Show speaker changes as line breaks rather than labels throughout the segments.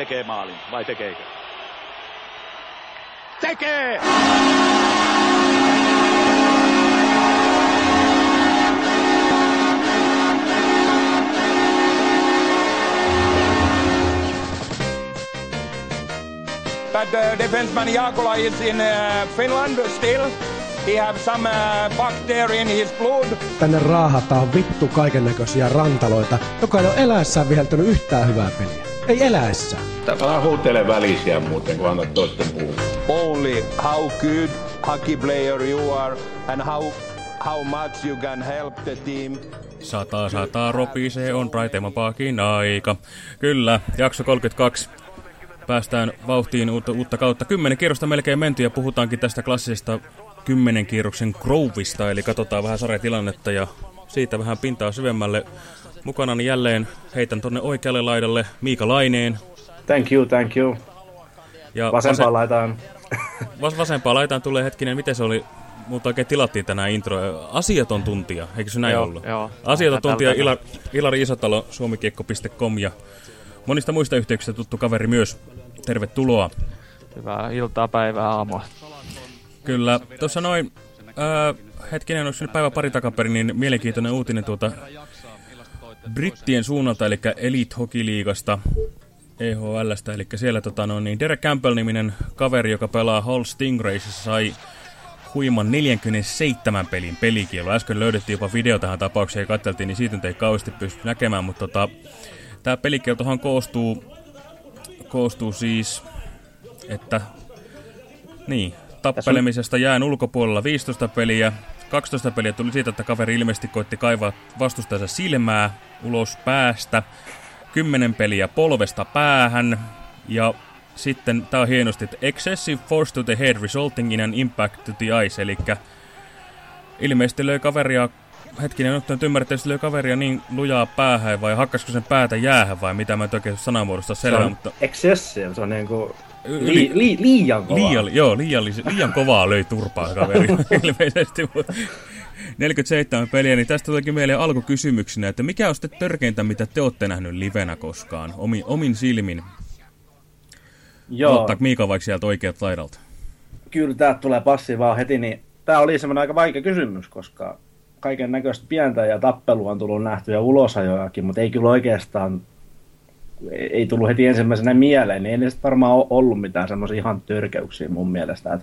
tekee maalin, vai tekeekö? Tekee!
But uh, defenseman Jakola is in uh, Finland still. He have some uh, bacteria in his blood.
Tänne raahataan vittu kaiken näköisiä rantaloita, joka ei ole eläessään viheltänyt yhtään hyvää peliä. Ei eläessään.
Älä huutele välisiä muuten, kun annat toisten puhua.
Only how good hockey player you are and how, how much you can help the team.
Sataa, sataa, ropisee, on raitemapaakin aika. Kyllä, jakso 32 päästään vauhtiin uutta, uutta kautta. Kymmenen kierrosta melkein menty ja puhutaankin tästä klassisesta kymmenen kierroksen Grovista, eli katsotaan vähän sarjatilannetta ja siitä vähän pintaa syvemmälle. Mukana niin jälleen heitän tonne oikealle laidalle Miika Laineen.
Thank you, thank you. Ja vasempaan vase laitaan.
Vas vasempaan laitaan tulee hetkinen, miten se oli, mutta oikein tilattiin tänään intro. Asiaton tuntija, eikö se näin joo, ollut? Joo. Asiaton tuntija Ilar, Ilari Isotalo, suomikiekko.com ja monista muista yhteyksistä tuttu kaveri myös. Tervetuloa.
Hyvää iltaa, päivää, aamua.
Kyllä. Tuossa noin, äh, hetkinen, onko nyt päivä pari takaperin, niin mielenkiintoinen uutinen tuota brittien suunnalta, eli Elite Hockey Liigasta, EHLstä, eli siellä tota, no, niin Derek Campbell-niminen kaveri, joka pelaa Hull Stingraysissa, sai huiman 47 pelin pelikielo. Äsken löydettiin jopa video tähän tapaukseen ja katseltiin, niin siitä ei kauheasti pysty näkemään, mutta tota, tämä pelikieltohan koostuu, koostuu siis, että niin, tappelemisesta jään ulkopuolella 15 peliä. 12 peliä tuli siitä, että kaveri ilmeisesti koitti kaivaa vastustajansa silmää ulos päästä. 10 peliä polvesta päähän. Ja sitten, tämä on hienosti, että excessive force to the head resulting in an impact to the eyes. Eli ilmeisesti löi kaveria, hetkinen, nyt ymmärrä, että löi kaveria niin lujaa päähän vai hakkasko sen päätä jäähän vai mitä mä en oikein sanamuodosta selvä. Mutta...
Excessive, se on niin kuin Li, li, liian kovaa.
Liian, joo, liian, liian kovaa löi turpaa kaveri ilmeisesti. 47 peliä, niin tästä tulikin mieleen alkukysymyksenä, että mikä on sitten törkeintä, mitä te olette nähnyt livenä koskaan, omin, omin silmin? Joo. Ottaa Miika vaikka sieltä oikeat laidalta.
Kyllä, täältä tulee passi vaan heti, niin tämä oli semmoinen aika vaikea kysymys, koska kaiken näköistä pientä ja tappelua on tullut nähtyä ulosajojakin, mutta ei kyllä oikeastaan ei tullut heti ensimmäisenä mieleen, niin ei niistä varmaan ole ollut mitään semmoisia ihan törkeyksiä mun mielestä.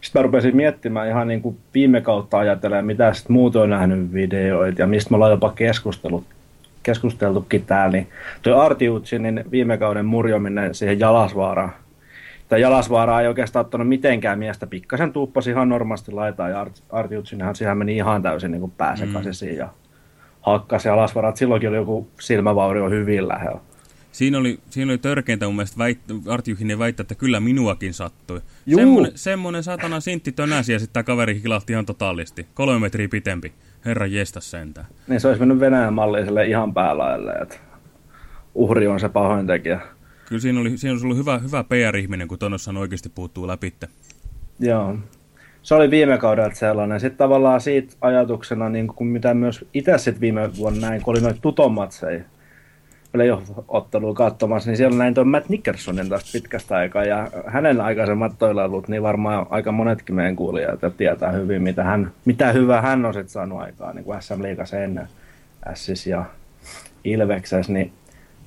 sitten mä rupesin miettimään ihan niin kuin viime kautta ajatellen, mitä sitten muut on nähnyt videoita ja mistä me ollaan jopa keskustellut, keskusteltukin täällä, niin tuo Artiutsinin viime kauden murjominen siihen Jalasvaaraan, Tämä Jalasvaara ei oikeastaan ottanut mitenkään miestä, pikkasen tuuppasi ihan normaalisti laitaa ja Artiutsinhan siihen meni ihan täysin niin pääsekaisin mm. ja hakkasi Jalasvaarat. Silloinkin oli joku silmävaurio hyvin lähellä.
Siinä oli, siinä oli törkeintä mun mielestä väit, Artjuhinen väittää, että kyllä minuakin sattui. Semmoinen, semmoinen satana sintti tönäsi ja sitten tämä kaveri kilahti ihan totaalisti. Kolme metriä pitempi. Herra jestas sentään.
Niin se olisi mennyt Venäjän malliselle ihan päälaille, että uhri on se pahointekijä.
Kyllä siinä, oli, siinä olisi ollut hyvä, hyvä PR-ihminen, kun Tonossa oikeasti puuttuu läpitte.
Joo. Se oli viime kaudella sellainen. Sitten tavallaan siitä ajatuksena, niin kuin mitä myös itse sitten viime vuonna näin, kun oli noita tutomatseja, playoff-ottelua katsomassa, niin siellä näin tuon Matt Nickersonin tästä pitkästä aikaa, ja hänen aikaisemmat toilailut, niin varmaan aika monetkin meidän kuulijat tietää hyvin, mitä, hän, mitä hyvää hän on sitten saanut aikaa, niin kuin SM Liigassa ennen Ssis ja Ilvekses, niin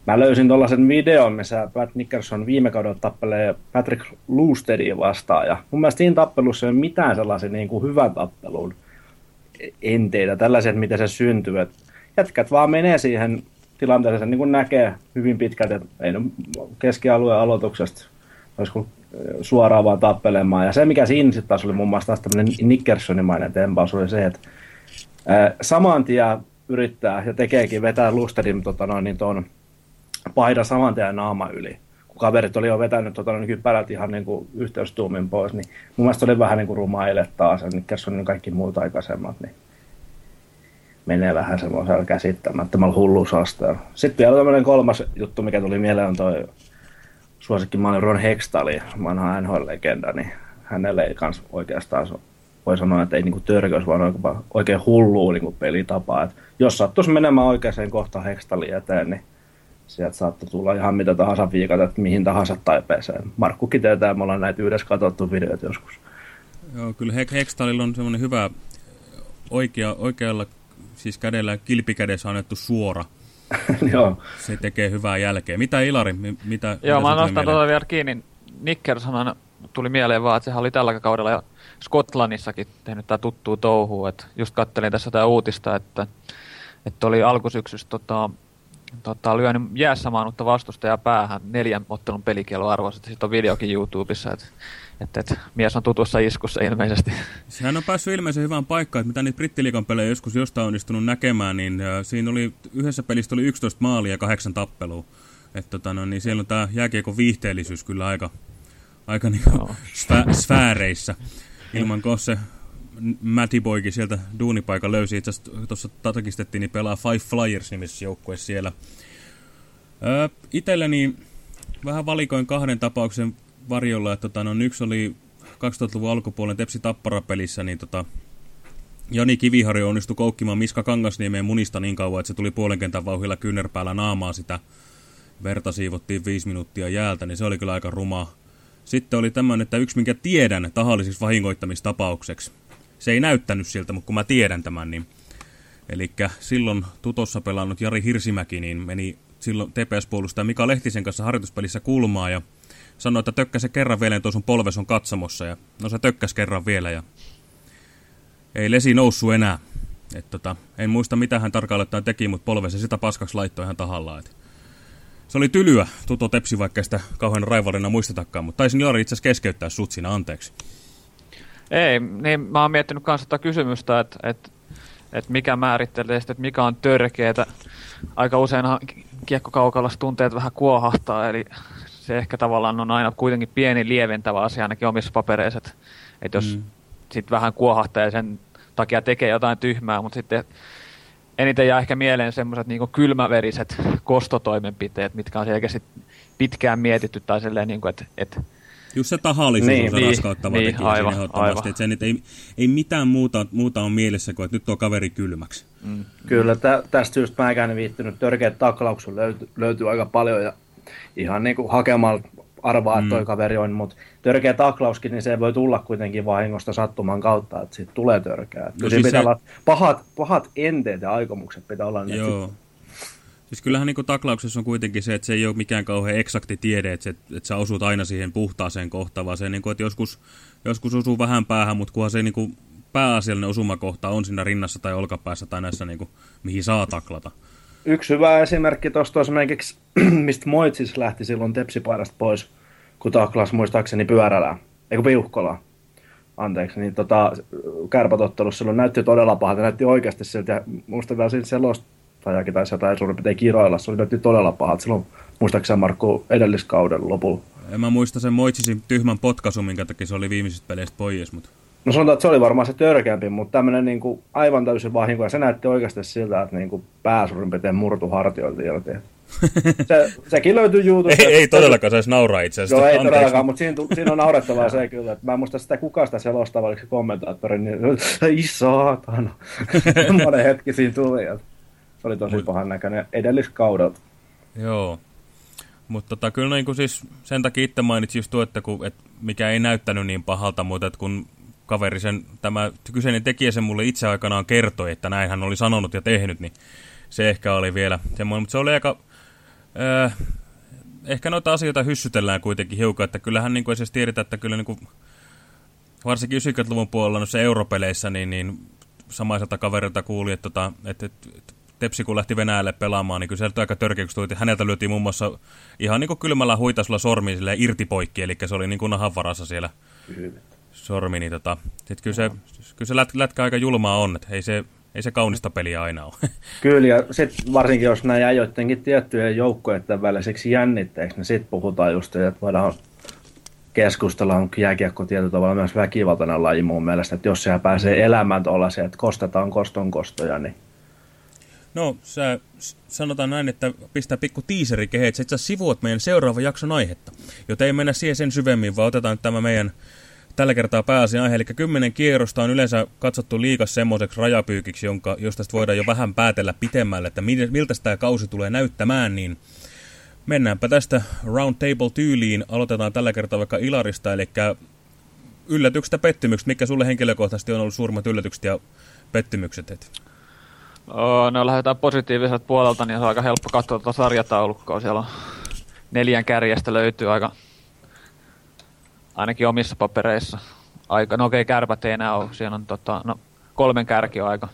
mä löysin tuollaisen videon, missä Pat Nickerson viime kaudella tappelee Patrick Lustedia vastaan, ja mun mielestä siinä tappelussa ei ole mitään sellaisia niin kuin hyvän tappelun enteitä, tällaiset, miten se syntyy, että jätkät vaan menee siihen tilanteessa niin kuin näkee hyvin pitkälti, että ei keskialueen aloituksesta olisiko suoraan vaan tappelemaan. Ja se, mikä siinä sitten taas oli muun muassa taas tämmöinen Nickersonimainen tempaus, oli se, että ää, saman tien yrittää ja tekeekin vetää Lusterin tota noin, niin ton paidan saman tien naama yli. Kun kaverit oli jo vetänyt tota, niin kypärät ihan niin kuin yhteystuumin pois, niin mun mielestä oli vähän niin kuin rumaile taas, Nickersonin kaikki muut aikaisemmat, niin menee vähän semmoisella käsittämättömällä hulluusasteella. Sitten vielä tämmöinen kolmas juttu, mikä tuli mieleen, on toi suosikkimaali Ron Hextali, vanha NHL-legenda, niin hänelle ei kans oikeastaan voi sanoa, että ei niinku törkös, vaan oikein hullua niinku pelitapaa. Et jos sattuisi menemään oikeaan kohtaan Hextali eteen, niin sieltä saattoi tulla ihan mitä tahansa viikata, että mihin tahansa taipeeseen. Markkukin tietää, me ollaan näitä yhdessä katsottu videot joskus.
Joo, kyllä Hextalilla on semmoinen hyvä oikea, oikealla siis kädellä kilpikädessä annettu suora.
Joo.
Se tekee hyvää jälkeä. Mitä Ilari? Mi- Mitä,
Joo,
mitä
mä nostan tuota vielä kiinni. Nickerson tuli mieleen vaan, että sehän oli tällä kaudella ja Skotlannissakin tehnyt tää tuttuu touhua. Et just kattelin tässä tää uutista, että, että oli alkusyksystä tota, tota, lyönyt jäässä maanutta vastustajaa päähän neljän ottelun pelikielon arvossa. Sitten on videokin YouTubessa, että et, et, mies on tutussa iskussa ilmeisesti.
Sehän on päässyt ilmeisen hyvään paikkaan, että mitä niitä brittiliikan pelejä joskus jostain onnistunut näkemään, niin äh, siinä oli, yhdessä pelistä oli 11 maalia ja kahdeksan tappelua. Että tota, no, niin siellä on tämä jääkiekon viihteellisyys kyllä aika, aika niinku sfä, sfääreissä. Ilman Kosse Matty Boykin sieltä duunipaikan löysi. Itse asiassa tuossa tarkistettiin, niin pelaa Five Flyers nimisessä joukkueessa siellä. Öö, itelleni vähän valikoin kahden tapauksen varjolla. Että, tota, no, yksi oli 2000-luvun alkupuolen Tepsi Tappara-pelissä, niin tota, Jani Kiviharjo onnistui koukkimaan Miska Kangasniemeen munista niin kauan, että se tuli puolen kentän vauhilla kyynärpäällä naamaa sitä. Verta siivottiin viisi minuuttia jäältä, niin se oli kyllä aika ruma. Sitten oli tämmöinen, että yksi minkä tiedän tahallisiksi vahingoittamistapaukseksi. Se ei näyttänyt siltä, mutta kun mä tiedän tämän, niin... Eli silloin tutossa pelannut Jari Hirsimäki, niin meni silloin TPS-puolustaja Mika Lehtisen kanssa harjoituspelissä kulmaa ja sanoi, että tökkäse kerran vielä, tuo sun polves on katsomossa. Ja no se tökkäs kerran vielä ja ei lesi noussut enää. Et tota, en muista mitä hän tarkalleen teki, mutta polvessa sitä paskaksi laittoi ihan tahallaan. Et se oli tylyä, tuto tepsi, vaikka sitä kauhean raivalina muistetakaan, mutta taisin Jari itse asiassa keskeyttää sut siinä, anteeksi.
Ei, niin mä oon miettinyt kanssa tätä kysymystä, että, että, että mikä määrittelee sitä, että mikä on törkeetä. Aika useinhan kiekkokaukalassa tunteet vähän kuohahtaa, eli se ehkä tavallaan on aina kuitenkin pieni lieventävä asia ainakin omissa papereissa, että, että jos mm. sit vähän kuohahtaa ja sen takia tekee jotain tyhmää, mutta sitten eniten jää ehkä mieleen semmoiset niin kylmäveriset kostotoimenpiteet, mitkä on selkeästi pitkään mietitty tai silleen, niin kuin, että, että
Just se tahallisuus
Niin,
on se
niin,
raskauttava
niin,
tekijä
aivan,
ehdottomasti. Että sen, että ei, ei mitään muuta, muuta on mielessä kuin, että nyt tuo kaveri kylmäksi.
Kyllä, tä, tästä syystä mäkään en viittynyt. Törkeät taklaukset löytyy, löytyy aika paljon ja ihan niin kuin hakemalla arvaa, että toi kaveri on, mutta törkeä taklauskin, niin se voi tulla kuitenkin vahingosta sattuman kautta, että siitä tulee törkeä.
No siis
pitää
se-
olla pahat, pahat enteet ja aikomukset pitää olla. niin,
Joo. Siis kyllähän niin taklauksessa on kuitenkin se, että se ei ole mikään kauhean eksakti tiede, että, se, että sä osut aina siihen puhtaaseen kohtaan, vaan se, niin kuin, että joskus, joskus osuu vähän päähän, mutta kunhan se niin kuin, pääasiallinen osumakohta on siinä rinnassa tai olkapäässä tai näissä, niin kuin, mihin saa taklata.
Yksi hyvä esimerkki tuosta esimerkiksi, mistä Moitsis lähti silloin tepsipaidasta pois, kun taklas muistaakseni pyörällä, eikö piuhkola. Anteeksi, niin tota, kärpätottelussa silloin näytti todella pahalta, näytti oikeasti siltä, ja muista vielä siltä selostajakin taisi jotain suurin piirtein kiroilla, se näytti todella pahalta silloin, muistaakseni Markku edelliskauden lopulla.
En mä muista sen Moitsisin tyhmän potkaisun, minkä takia se oli viimeisistä peleistä pois, mutta
No sanotaan, että se oli varmaan se törkeämpi, mutta tämmöinen niin kuin aivan täysin vahinko, ja se näytti oikeasti siltä, että niin kuin pää suurin piirtein murtu hartioilta jälkeen. Se, sekin löytyy YouTubesta.
ei, ei todellakaan saisi nauraa itse asiassa.
Joo, ei
Anteeksi.
todellakaan, mutta siinä, siinä on naurettavaa se kyllä, että mä en muista sitä kuka sitä selostaa, oliko se kommentaattori, niin ei saatana. Monen hetki siinä tuli, että se oli tosi pahan näköinen edelliskaudelta.
Joo. Mutta tota, kyllä niin kuin siis sen takia itse mainitsin just tuo, että, kun, että mikä ei näyttänyt niin pahalta, mutta että kun kaveri sen, tämä kyseinen tekijä sen mulle itse aikanaan kertoi, että näin hän oli sanonut ja tehnyt, niin se ehkä oli vielä semmoinen, mutta se oli aika... Äh, ehkä noita asioita hyssytellään kuitenkin hiukan, että kyllähän niin kuin esimerkiksi tiedetään, että kyllä niin kuin, varsinkin 90-luvun puolella noissa europeleissä, niin, niin samaiselta kaverilta kuuli, että, tota, että, että, että Tepsi kun lähti Venäjälle pelaamaan, niin kyllä se aika törkeäksi tuli, että häneltä lyötiin muun muassa ihan niin kuin kylmällä huitasulla sormi irti poikki, eli se oli niin kuin nahan varassa siellä sormi, niin tota, sit kyllä se, kyllä se lät, lätkä aika julmaa on, että ei se, ei se kaunista peliä aina ole.
Kyllä, ja sitten varsinkin jos nämä jää joidenkin tiettyjen joukkojen väliseksi jännitteeksi, niin sitten puhutaan just, että voidaan keskustella, on jääkiekko tietyllä tavalla myös väkivaltainen laji mun mielestä, että jos siellä pääsee elämään tuollaisia, että kostetaan koston kostoja, niin
No, sä sanotaan näin, että pistää pikku tiiseri kehä, että sä sivuat meidän seuraavan jakson aihetta. Joten ei mennä siihen sen syvemmin, vaan otetaan tämä meidän tällä kertaa pääasian aihe. Eli kymmenen kierrosta on yleensä katsottu liikas semmoiseksi rajapyykiksi, jonka, josta voidaan jo vähän päätellä pitemmälle, että mil- miltä tämä kausi tulee näyttämään, niin Mennäänpä tästä round table tyyliin. Aloitetaan tällä kertaa vaikka Ilarista, eli yllätyksestä pettymykset. Mikä sulle henkilökohtaisesti on ollut suurimmat yllätykset ja pettymykset? Et?
No lähdetään positiiviselta puolelta, niin se on aika helppo katsoa tuota sarjataulukkoa. Siellä on neljän kärjestä löytyy aika, ainakin omissa papereissa. Aika, no okei, okay, kärpät ei enää ole. Siellä on tota, no, kolmen kärki on aika,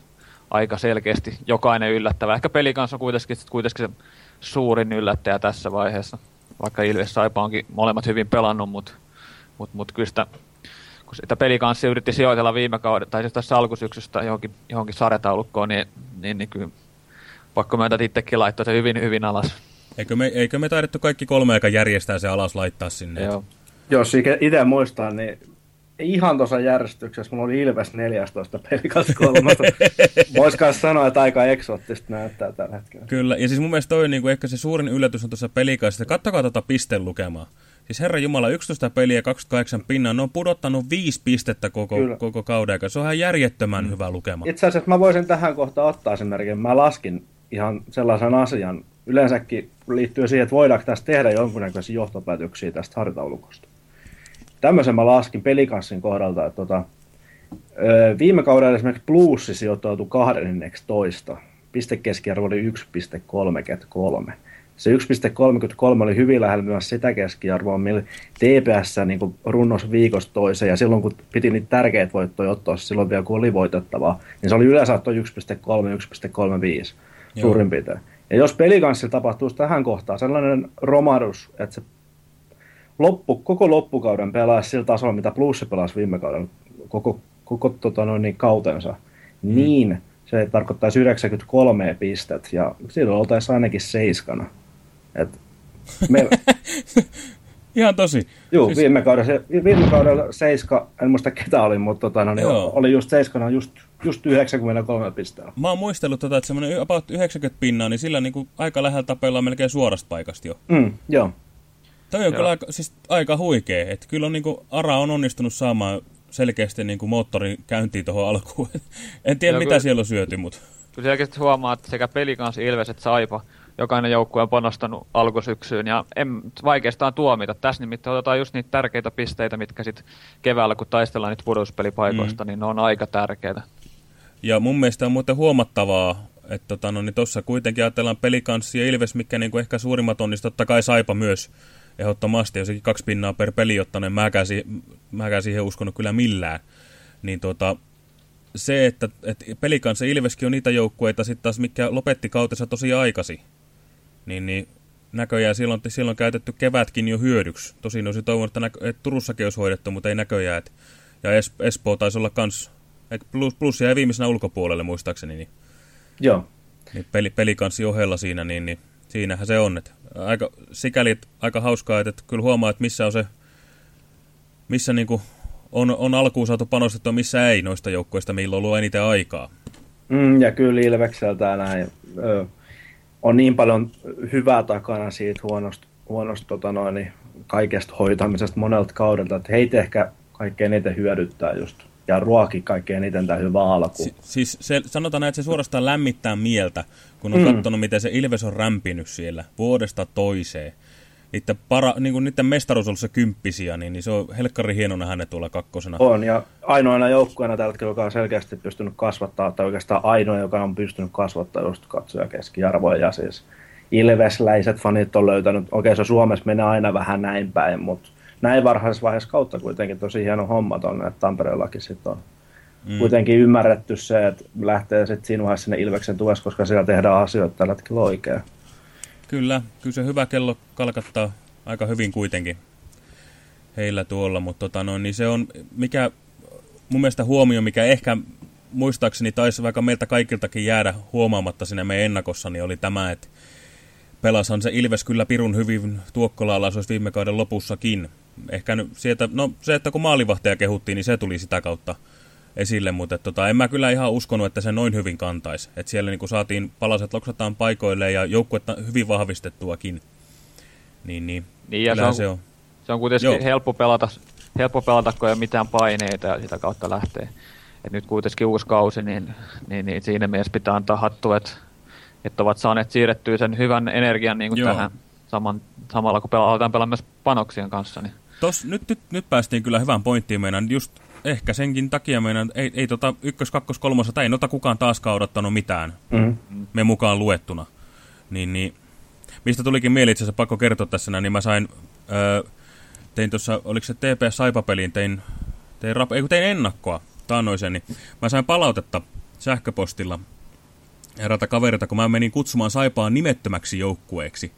aika selkeästi jokainen yllättävä. Ehkä peli kanssa on kuitenkin, kuitenkin se suurin yllättäjä tässä vaiheessa. Vaikka Ilves Saipa onkin molemmat hyvin pelannut, mutta mut, mut kyllä sitä, kun sitä pelikanssi yritti sijoitella viime kauden, tai siis tässä alkusyksystä johonkin, johonkin sarjataulukkoon, niin, niin, niin kyllä pakko myöntää, että itsekin laittoi se hyvin, hyvin alas.
Eikö me, eikö me taidettu kaikki kolme aika järjestää se alas laittaa sinne?
Joo. Jos itse muistan, niin ihan tuossa järjestyksessä mulla oli Ilves 14 pelikas kolmasta. Voisi sanoa, että aika eksoottista näyttää tällä hetkellä.
Kyllä, ja siis mun mielestä toi niin kuin ehkä se suurin yllätys on tuossa pelikaisessa. Kattokaa tuota pisteen lukemaa. Siis herra Jumala, 11 peliä 28 pinnaa, ne on pudottanut 5 pistettä koko, koko kauden Se on ihan järjettömän mm. hyvä lukema.
Itse asiassa mä voisin tähän kohtaan ottaa esimerkin. Mä laskin ihan sellaisen asian, yleensäkin liittyy siihen, että voidaanko tästä tehdä jonkunnäköisiä johtopäätöksiä tästä hartaulukosta tämmöisen mä laskin pelikanssin kohdalta, että tota, viime kaudella esimerkiksi Bluesi sijoittautui 12. Pistekeskiarvo oli 1,33. Se 1,33 oli hyvin lähellä myös sitä keskiarvoa, millä TPS niin runnos viikosta toiseen, ja silloin kun piti niitä tärkeitä voittoja ottaa, silloin vielä kun oli voitettavaa, niin se oli yleensä 1,3-1,35 suurin piirtein. Ja jos pelikanssi tapahtuisi tähän kohtaan sellainen romahdus, että se loppu, koko loppukauden pelaisi sillä tasolla, mitä Blues pelasi viime kauden koko, koko tota noin, niin kautensa, mm. niin se tarkoittaisi 93 pistet, ja silloin oltaisiin ainakin seiskana. Et
me... Ihan tosi.
Joo, siis... viime, kaudella, viime kaudella seiska, en muista ketä oli, mutta tota, no, niin oli just seiskana just, just 93 pistettä.
Mä oon muistellut, tota, että semmoinen about 90 pinnaa, niin sillä niin kuin aika lähellä tapellaan melkein suorasta paikasta jo.
Mm, joo.
Toi on kyllä aika, siis aika huikea. Että kyllä on, niin kuin, ARA on onnistunut saamaan selkeästi niin kuin moottorin käyntiin tuohon alkuun. en tiedä, Joo, mitä kyllä, siellä on syöty, mutta...
Kyllä selkeästi huomaa, että sekä peli kanssa Ilves että Saipa, jokainen joukkue on panostanut alkusyksyyn, ja en vaikeastaan tuomita. Tässä nimittäin otetaan just niitä tärkeitä pisteitä, mitkä sitten keväällä, kun taistellaan niitä pudotuspelipaikoista, mm. niin ne on aika tärkeitä.
Ja mun mielestä on muuten huomattavaa, että tota, no, niin tuossa kuitenkin ajatellaan pelikanssi ja Ilves, mikä niin kuin ehkä suurimmat on, niin totta kai Saipa myös ehdottomasti, jossakin kaksi pinnaa per peli ottanen, mäkään, mäkään siihen uskonut kyllä millään. Niin tuota, se, että, että pelikanssa Ilveskin on niitä joukkueita sitten taas, mikä lopetti kautensa tosi aikasi, niin, niin näköjään silloin, silloin käytetty kevätkin jo hyödyksi. Tosin olisi toivonut, että, näkö, että Turussakin olisi hoidettu, mutta ei näköjään. Että, ja es, Espoo taisi olla kans, plus, plus jäi viimeisenä ulkopuolelle muistaakseni. Niin,
Joo.
Niin peli, pelikanssi ohella siinä, niin, niin siinähän se on. Että aika, sikäli aika hauskaa, että, kyllä huomaa, että missä on se, missä niin kuin on, on alkuun saatu panostettua, missä ei noista joukkoista, millä on ollut eniten aikaa.
Mm, ja kyllä Ilvekseltä näin. Ö, on niin paljon hyvää takana siitä huonosta, huonosta tota noin, kaikesta hoitamisesta monelta kaudelta, että heitä ehkä kaikkein eniten hyödyttää just ja ruoki kaikkein eniten tämä hyvä alku. Si
siis se, sanotaan että se suorastaan lämmittää mieltä, kun on mm. katsonut, miten se Ilves on rämpinyt siellä vuodesta toiseen. Niiden, para, niin kuin niiden mestaruus on ollut se kymppisiä, niin, niin se on helkkari hieno nähdä ne tuolla kakkosena.
On, ja ainoana joukkueena tällä hetkellä, joka on selkeästi pystynyt kasvattaa, tai oikeastaan ainoa, joka on pystynyt kasvattaa just katsoja keskiarvoja, ja siis Ilvesläiset fanit on löytänyt, okei se Suomessa menee aina vähän näin päin, mutta näin varhaisessa vaiheessa kautta kuitenkin tosi hieno homma tuonne, että Tampereellakin sitten on mm. kuitenkin ymmärretty se, että lähtee sitten siinä vaiheessa sinne Ilveksen tuessa, koska siellä tehdään asioita tällä hetkellä oikein.
Kyllä, kyllä se hyvä kello kalkattaa aika hyvin kuitenkin heillä tuolla, mutta tota noin, niin se on mikä mun mielestä huomio, mikä ehkä muistaakseni taisi vaikka meiltä kaikiltakin jäädä huomaamatta sinne meidän ennakossa, niin oli tämä, että pelasan se Ilves kyllä pirun hyvin Tuokkolaalla, se olisi viime kauden lopussakin ehkä nyt sieltä, no se, että kun maalivahtaja kehuttiin, niin se tuli sitä kautta esille, mutta et, tota, en mä kyllä ihan uskonut, että se noin hyvin kantaisi. Että siellä niin saatiin palaset loksataan paikoille ja joukkuetta hyvin vahvistettuakin. Niin, niin,
niin ja se on, se on. Se on kuitenkin helppo pelata, helppo pelata, kun ei ole mitään paineita ja sitä kautta lähtee. Et nyt kuitenkin uusi kausi, niin, niin, niin siinä mielessä pitää antaa hattu, että, että ovat saaneet siirrettyä sen hyvän energian niin kuin tähän, saman, samalla kun pela, aletaan pelaa myös panoksien kanssa. Niin.
Tos, nyt, nyt, nyt päästiin kyllä hyvään pointtiin meidän, just ehkä senkin takia meidän, ei, ei tota ykkös, kakkos, kolmosa, tai ei nota kukaan taaskaan odottanut mitään,
Mm.
me mukaan luettuna. Niin, niin, mistä tulikin mieli itse asiassa pakko kertoa tässä, näin, niin mä sain, öö, tein tuossa, oliko se TPS Saipapeliin, tein, tein, rap, ei, tein ennakkoa taannoisen, niin mä sain palautetta sähköpostilla eräältä kaverilta, kun mä menin kutsumaan Saipaa nimettömäksi joukkueeksi.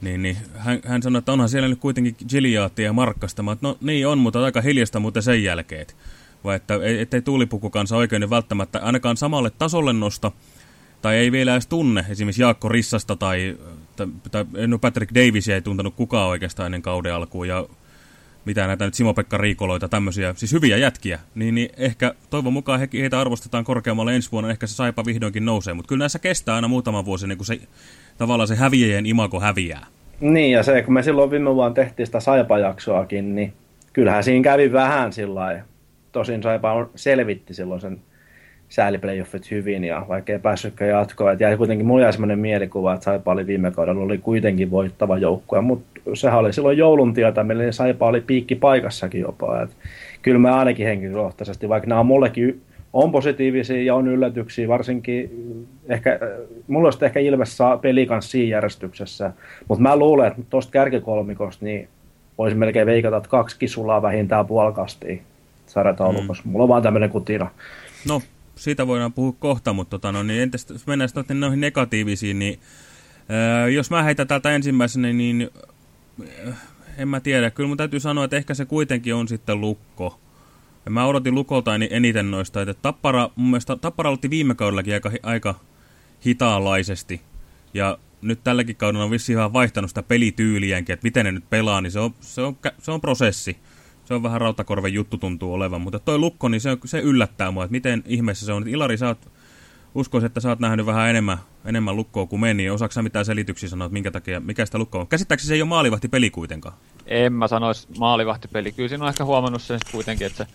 Niin, niin hän, hän sanoi, että onhan siellä nyt kuitenkin Giliaatia ja Markkasta. Mä, no niin on, mutta aika hiljasta muuten sen jälkeen. Vai että ei- ettei tuulipuku kanssa oikein niin välttämättä ainakaan samalle tasolle nosta, tai ei vielä edes tunne esimerkiksi Jaakko Rissasta tai, tai, tai no Patrick Davisia ei tuntenut kukaan oikeastaan ennen kauden alkuun ja mitä näitä nyt Simo-Pekka Riikoloita, tämmöisiä, siis hyviä jätkiä, niin, niin ehkä toivon mukaan he, heitä arvostetaan korkeammalle ensi vuonna, ehkä se saipa vihdoinkin nousee, mutta kyllä näissä kestää aina muutama vuosi, niin kuin se tavallaan se häviäjien imago häviää.
Niin, ja se, kun me silloin viime vuonna tehtiin sitä Saipa-jaksoakin, niin kyllähän siinä kävi vähän sillä lailla. Tosin Saipa on- selvitti silloin sen sääliplayoffit hyvin, ja vaikka ei päässytkään jatkoon, että jäi kuitenkin mulla jäi sellainen mielikuva, että Saipa oli viime kaudella oli kuitenkin voittava joukkue, mutta sehän oli silloin joulun tietä, meillä Saipa oli piikki paikassakin jopa, että kyllä mä ainakin henkilökohtaisesti, vaikka nämä on mullekin on positiivisia ja on yllätyksiä, varsinkin ehkä, mulla olisi ehkä Ilves saa peli kanssa siinä järjestyksessä, mutta mä luulen, että tuosta kärkikolmikosta niin voisi melkein veikata, että kaksi kisulaa vähintään puolikastia sarjataulukossa. Mm. Mulla on vaan tämmöinen kutina.
No, siitä voidaan puhua kohta, mutta tota, no, niin entäs jos mennään sitten noihin negatiivisiin, niin ää, jos mä heitän täältä ensimmäisenä, niin äh, en mä tiedä. Kyllä mun täytyy sanoa, että ehkä se kuitenkin on sitten lukko. Ja mä odotin lukolta eni- eniten noista, että Tappara, mun mielestä Tappara aloitti viime kaudellakin aika, aika hitaalaisesti. Ja nyt tälläkin kaudella on vissiin ihan vaihtanut sitä pelityyliäänkin, että miten ne nyt pelaa, niin se on, se on, se on prosessi. Se on vähän rautakorven juttu tuntuu olevan, mutta toi lukko, niin se, se yllättää mua, että miten ihmeessä se on. Ilari, sä oot, uskoisin, että sä oot nähnyt vähän enemmän, enemmän lukkoa kuin meni. Osaatko sä mitään selityksiä sanoa, että minkä takia, mikä sitä lukkoa on? Käsittääkseni se ei ole maalivahti peli kuitenkaan.
En mä sanoisi maalivahtipeli. Kyllä siinä on ehkä huomannut sen kuitenkin, että se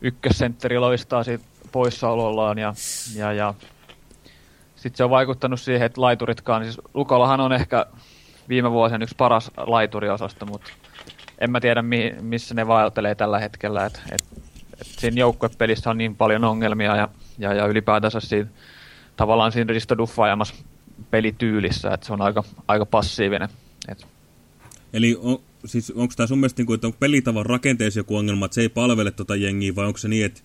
ykkössentteri loistaa siitä poissaolollaan ja, ja, ja sitten se on vaikuttanut siihen, että laituritkaan, siis Lukollahan on ehkä viime vuosien yksi paras laituriosasto, mutta en mä tiedä mi, missä ne vaeltelee tällä hetkellä, että et, et siinä joukkuepelissä on niin paljon ongelmia ja, ja, ja ylipäätänsä siinä tavallaan siinä Risto Duffaajamassa pelityylissä, että se on aika, aika passiivinen. Et
Eli on, siis onko tämä sun mielestä, niin kuin, että on pelitavan rakenteessa joku ongelma, että se ei palvele tota jengiä, vai onko se niin, että,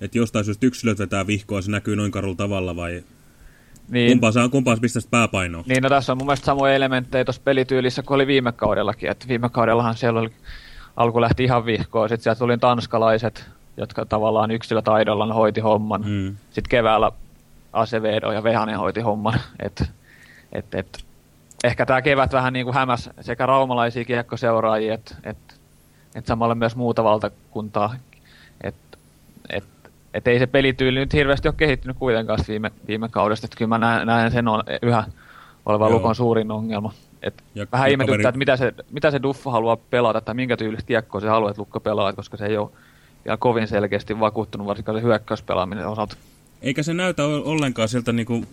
että jostain syystä yksilöt vetää vihkoa, se näkyy noin karulla tavalla, vai
niin,
kumpaa, saa, kumpaa pistää sitä pääpainoa?
Niin, no tässä on mun mielestä samoja elementtejä tuossa pelityylissä kuin oli viime kaudellakin. Et viime kaudellahan siellä oli, alku lähti ihan vihkoon, sitten sieltä tuli tanskalaiset, jotka tavallaan yksilötaidolla hoiti homman.
Mm.
Sitten keväällä Acevedo ja Vehanen hoiti homman. Et, et, et, ehkä tämä kevät vähän niin kuin hämäs sekä raumalaisia kiekkoseuraajia, että et, et samalla myös muuta valtakuntaa. Et, et, et ei se pelityyli nyt hirveästi ole kehittynyt kuitenkaan viime, viime kaudesta. Että kyllä mä näen, näen sen on yhä olevan
Joo.
Lukon suurin ongelma. Et
Ja-
vähän
ja
ihmetyttää,
kaveri-
että mitä se, mitä se Duffa haluaa pelata, tai minkä tyylistä kiekkoa se haluaa, että Lukko pelaa, koska se ei ole vielä kovin selkeästi vakuuttunut, varsinkaan se hyökkäyspelaaminen osalta.
Eikä se näytä ollenkaan siltä niinku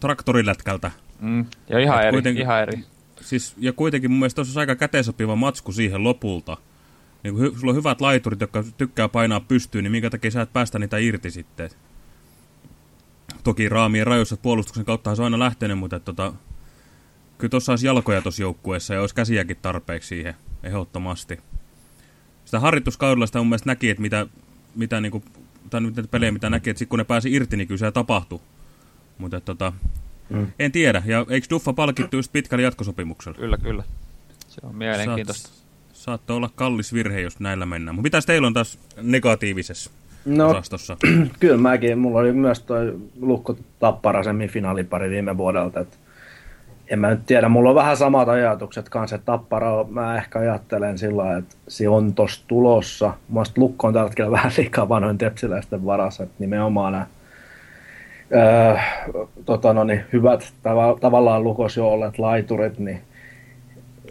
traktorilätkältä.
Mm. Ja ihan
Et
eri,
kuitenkin-
ihan eri.
Siis, ja kuitenkin mun mielestä olisi aika käteensopiva matsku siihen lopulta. Niin kun sulla on hyvät laiturit, jotka tykkää painaa pystyyn, niin minkä takia sä et päästä niitä irti sitten? Toki raamien rajoissa puolustuksen kautta se on aina lähtenyt, mutta et, tota, kyllä tuossa olisi jalkoja tuossa joukkueessa ja olisi käsiäkin tarpeeksi siihen, ehdottomasti. Sitä harjoituskaudella sitä mun mielestä näki, että mitä, mitä niinku, tai pelejä mitä näki, että sit kun ne pääsi irti, niin kyllä se tapahtui. Mutta tota,
Mm.
en tiedä. Ja eikö Duffa palkittu just pitkällä jatkosopimuksella?
Kyllä, kyllä. Se on mielenkiintoista.
Saat, saattoi olla kallis virhe, jos näillä mennään. Mutta mitäs teillä on taas negatiivisessa
No,
osastossa?
kyllä mäkin. Mulla oli myös toi Lukko Tappara semifinaalipari viime vuodelta. Et en mä nyt tiedä, mulla on vähän samat ajatukset kanssa, että Tappara, on- mä ehkä ajattelen sillä lailla, että se on tossa tulossa. Mun Lukko on tällä hetkellä vähän liikaa vanhojen tepsiläisten varassa, että nimenomaan nämä öö, tota no niin, hyvät tava, tavallaan Lukossa jo olleet laiturit, niin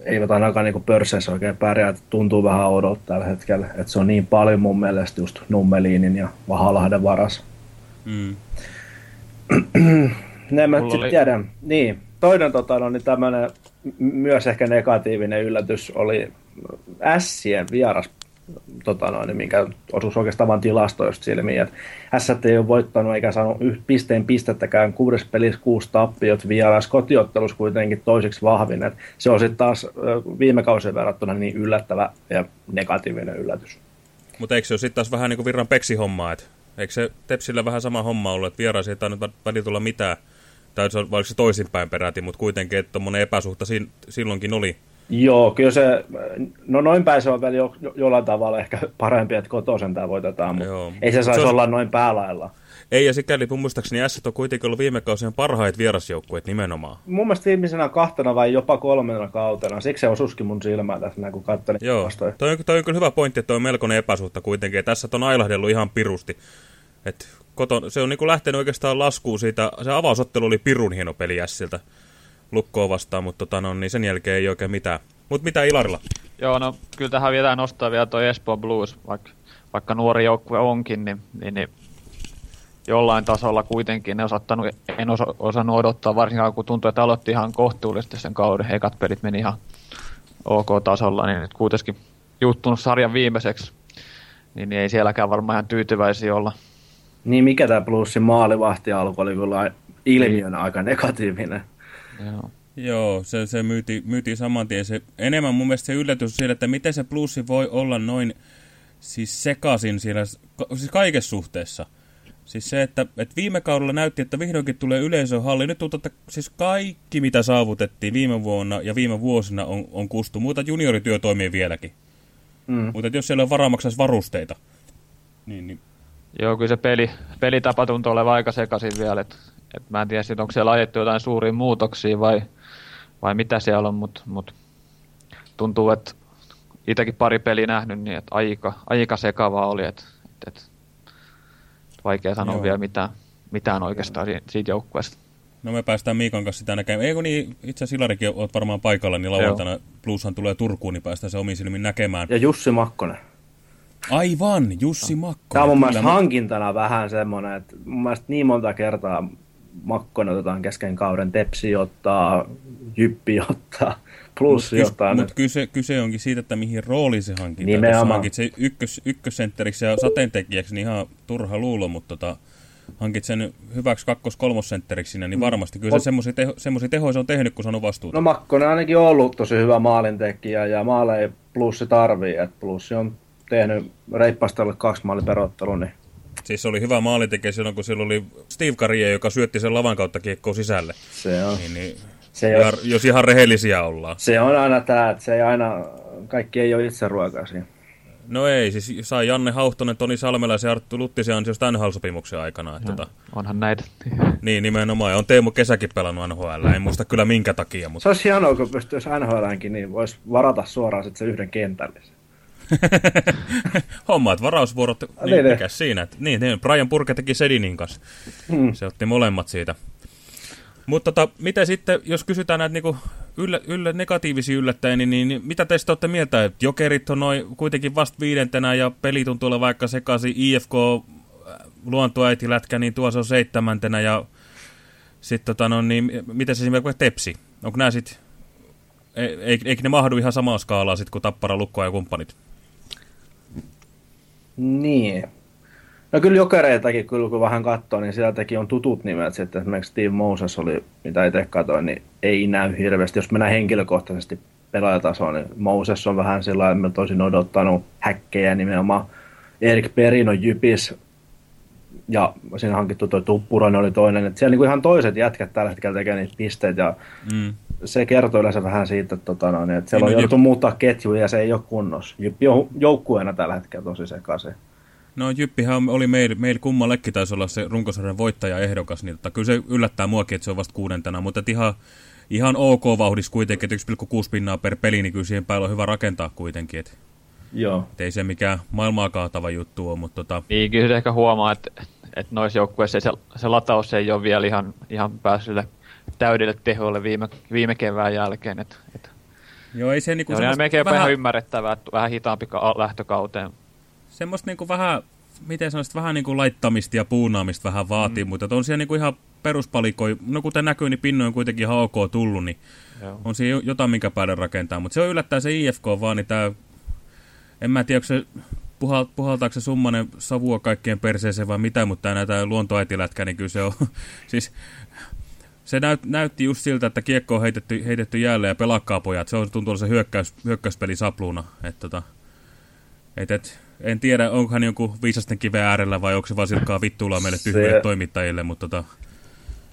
eivät ainakaan niin pörsseissä oikein pärjää, että tuntuu vähän oudolta tällä hetkellä. Että se on niin paljon mun mielestä just Nummeliinin ja Vahalahden varas.
Mm.
Ne mä
oli-
tiedän. Niin. Toinen tota, no, niin tämmönen myös ehkä negatiivinen yllätys oli Ässien vieras, tota noin, minkä osuus oikeastaan vain tilastoista silmiin. Että Ässät ei ole voittanut eikä saanut pisteen pistettäkään kuudes pelissä kuusi tappiot vieras kotiottelussa kuitenkin toiseksi vahvin. Et se on sitten taas viime kausien verrattuna niin yllättävä ja negatiivinen yllätys.
Mutta eikö se ole sitten taas vähän niin kuin virran peksi-hommaa, että eikö se Tepsillä vähän sama homma ollut, että vieraisi ei tainnut välillä tulla mitään, tai se, vai se toisinpäin peräti, mutta kuitenkin, että tuommoinen epäsuhta si silloinkin oli.
Joo, kyllä se, no noin päin se on vielä jo, jo, jollain tavalla ehkä parempi, että kotoisen tämä voitetaan, mutta Joo. ei se saisi se olla noin päälailla.
Ei, ja sikäli mun muistaakseni S on kuitenkin ollut viime kausien parhaat vierasjoukkueet nimenomaan.
Mun mielestä viimeisenä kahtena vai jopa kolmena kautena, siksi se osuski mun silmään tässä näin, kun katselin
Joo, toi on, toi on kyllä hyvä pointti, että toi on melkoinen epäsuhta kuitenkin, ja tässä on ailahdellut ihan pirusti. Et koton, se on niinku lähtenyt oikeastaan laskuun siitä, se avausottelu oli pirun hieno peli Siltä lukkoa vastaan, mutta tota, no, niin sen jälkeen ei oikein mitään. Mutta mitä Ilarilla?
Joo, no kyllä tähän vielä nostaa vielä toi Espoo Blues, vaikka, vaikka nuori joukkue onkin, niin, niin, niin jollain tasolla kuitenkin ne osattanut, en osa, osannut odottaa, varsinkaan kun tuntui, että aloitti ihan kohtuullisesti sen kauden. Ekat pelit meni ihan ok-tasolla, niin nyt kuitenkin juttunut sarjan viimeiseksi, niin, niin ei sielläkään varmaan ihan tyytyväisiä olla.
Niin mikä tämä plussin maalivahti alku oli kyllä ilmiönä aika negatiivinen.
Joo. Joo, se, se myyti, myyti saman tien. Se, enemmän mun mielestä se yllätys siitä, että miten se plussi voi olla noin siis sekaisin siellä, siis kaikessa suhteessa. Siis se, että, että viime kaudella näytti, että vihdoinkin tulee yleisöhalli. Nyt tuntuu, että siis kaikki, mitä saavutettiin viime vuonna ja viime vuosina on, on kustu. Muuta juniorityö toimii vieläkin. Mm. Mutta jos siellä on varaa varusteita. Niin, niin.
Joo, kyllä se peli, pelitapa tuntuu olevan aika sekaisin vielä. Et, et mä en tiedä, onko siellä ajettu jotain suuria muutoksia vai, vai mitä siellä on, mutta mut tuntuu, että itsekin pari peliä nähnyt, niin että aika, aika sekava oli. Et, et, et, Vaikea sanoa Joo. vielä mitään, mitään oikeastaan siitä joukkueesta.
No me päästään Miikan kanssa sitä näkemään. Eikö niin, itse asiassa Ilarikin olet varmaan paikalla, niin lauantaina Plushan tulee Turkuun, niin päästään se omin silmin näkemään.
Ja Jussi Makkonen.
Aivan, Jussi Makkonen.
Tämä on mun mielestä hankintana vähän semmoinen, että mun mielestä niin monta kertaa Makkonen otetaan kesken kauden, Tepsi ottaa, Jyppi ottaa, plus mut jotain.
Mutta kyse, kyse onkin siitä, että mihin rooli se hankitaan. Nimenomaan. Jos hankit se ykkös, ykkössentteriksi ja sateentekijäksi, niin ihan turha luulo, mutta tota, hankit sen hyväksi kakkos-kolmosentteriksi sinne, niin mm. varmasti kyllä se semmoisia teho, tehoja se on tehnyt, kun se on vastuuta.
No Makkonen ainakin on ollut tosi hyvä maalintekijä ja maaleja plussi tarvii, että plussi on tehnyt reippaasti kaksi maalin perottelun, niin
Siis se oli hyvä maalintekijä silloin, kun sillä oli Steve Carrier, joka syötti sen lavan kautta kiekkoon sisälle.
Se on.
Niin, niin se ihan, jos, jos ihan rehellisiä ollaan.
Se on aina tämä, että se ei aina, kaikki ei ole itse ruokaisia.
No ei, siis sai Janne Hauhtonen, Toni Salmelaisen ja Arttu Luttisen ansiosta NHL-sopimuksen aikana. Että tota,
onhan näitä.
Niin, nimenomaan. On Teemu Kesäkin pelannut NHL, en muista kyllä minkä takia. Mutta...
Se olisi hienoa, kun pystyisi NHLänkin, niin voisi varata suoraan sitten se yhden kentälle.
Hommaat varausvuorot, niin, niin mikä siinä? Että, niin, niin, Brian Purke teki Sedinin kanssa. Hmm. Se otti molemmat siitä. Mutta tota, mitä sitten, jos kysytään näitä niinku yllä, yllä, negatiivisia yllättäjiä, niin, niin, niin mitä teistä olette mieltä? Että jokerit on noin kuitenkin vasta viidentenä ja peli tuntuu olla vaikka sekaisin IFK äh, luontoäitilätkä, niin tuossa on seitsemäntenä ja sitten tota, no, niin, mitä se esimerkiksi Tepsi? Onko nämä sitten, eikö ne mahdu ihan samaa skaalaa sitten kuin Tappara, Lukko ja kumppanit?
Niin. No kyllä jokereitakin, kyllä kun vähän katsoo, niin sieltäkin on tutut nimet. Sitten esimerkiksi Steve Moses oli, mitä itse katsoin, niin ei näy hirveästi. Jos mennään henkilökohtaisesti pelaajatasoon, niin Moses on vähän sillä että toisin odottanut häkkejä nimenomaan. Erik Perin on Jypis, ja siinä hankittu tuo Tuppurainen oli toinen. Että siellä niin kuin ihan toiset jätkät tällä hetkellä tekee niitä pisteitä, ja mm. Se kertoo yleensä vähän siitä, että, tota, no, niin, että siellä niin, on jouduttu muuttaa ketjuja, ja se ei ole kunnossa. Jyppi on joukkueena tällä hetkellä tosi sekaisin.
No Jyppihän oli meillä meil kummallekin taisi olla se runkosarjan voittaja ehdokas, niin tota, kyllä se yllättää muakin, että se on vasta kuudentena, mutta ihan, ihan ok vauhdissa kuitenkin, että 1,6 pinnaa per peli, niin kyllä siihen päällä on hyvä rakentaa kuitenkin. Et,
Joo.
Et ei se mikään maailmaa kaatava juttu ole, mutta tota...
Niin, kyllä se ehkä huomaa, että, että noissa joukkueissa se, se lataus ei ole vielä ihan, ihan päässyt täydelle teholle viime, viime kevään jälkeen. Et, et...
Joo, ei se niinku...
Se on melkein vähän ymmärrettävää, että vähän hitaampi lähtökauteen
semmoista niinku vähän, miten sanoisit, vähän niinku laittamista ja puunaamista vähän vaatii, mm. mutta on siellä niinku ihan peruspalikoi, no kuten näkyy, niin pinnoin on kuitenkin ihan ok tullut, niin Joo. on siinä jotain, minkä päälle rakentaa. Mutta se on yllättää se IFK vaan, niin tämä, en mä tiedä, se puhaltaako se summanen savua kaikkien perseeseen vai mitä, mutta näitä luontoäitilätkä, niin kyllä se on, siis se näyt, näytti just siltä, että kiekko on heitetty, heitetty jälleen ja pelakkaa pojat. Se on tuntuu se hyökkäys, hyökkäyspeli sapluuna. Et, tota, et, et, en tiedä, onko hän jonkun viisasten kiven äärellä vai onko se vaan silkkaa vittuilla meille tyhjille se... toimittajille. Mutta tota,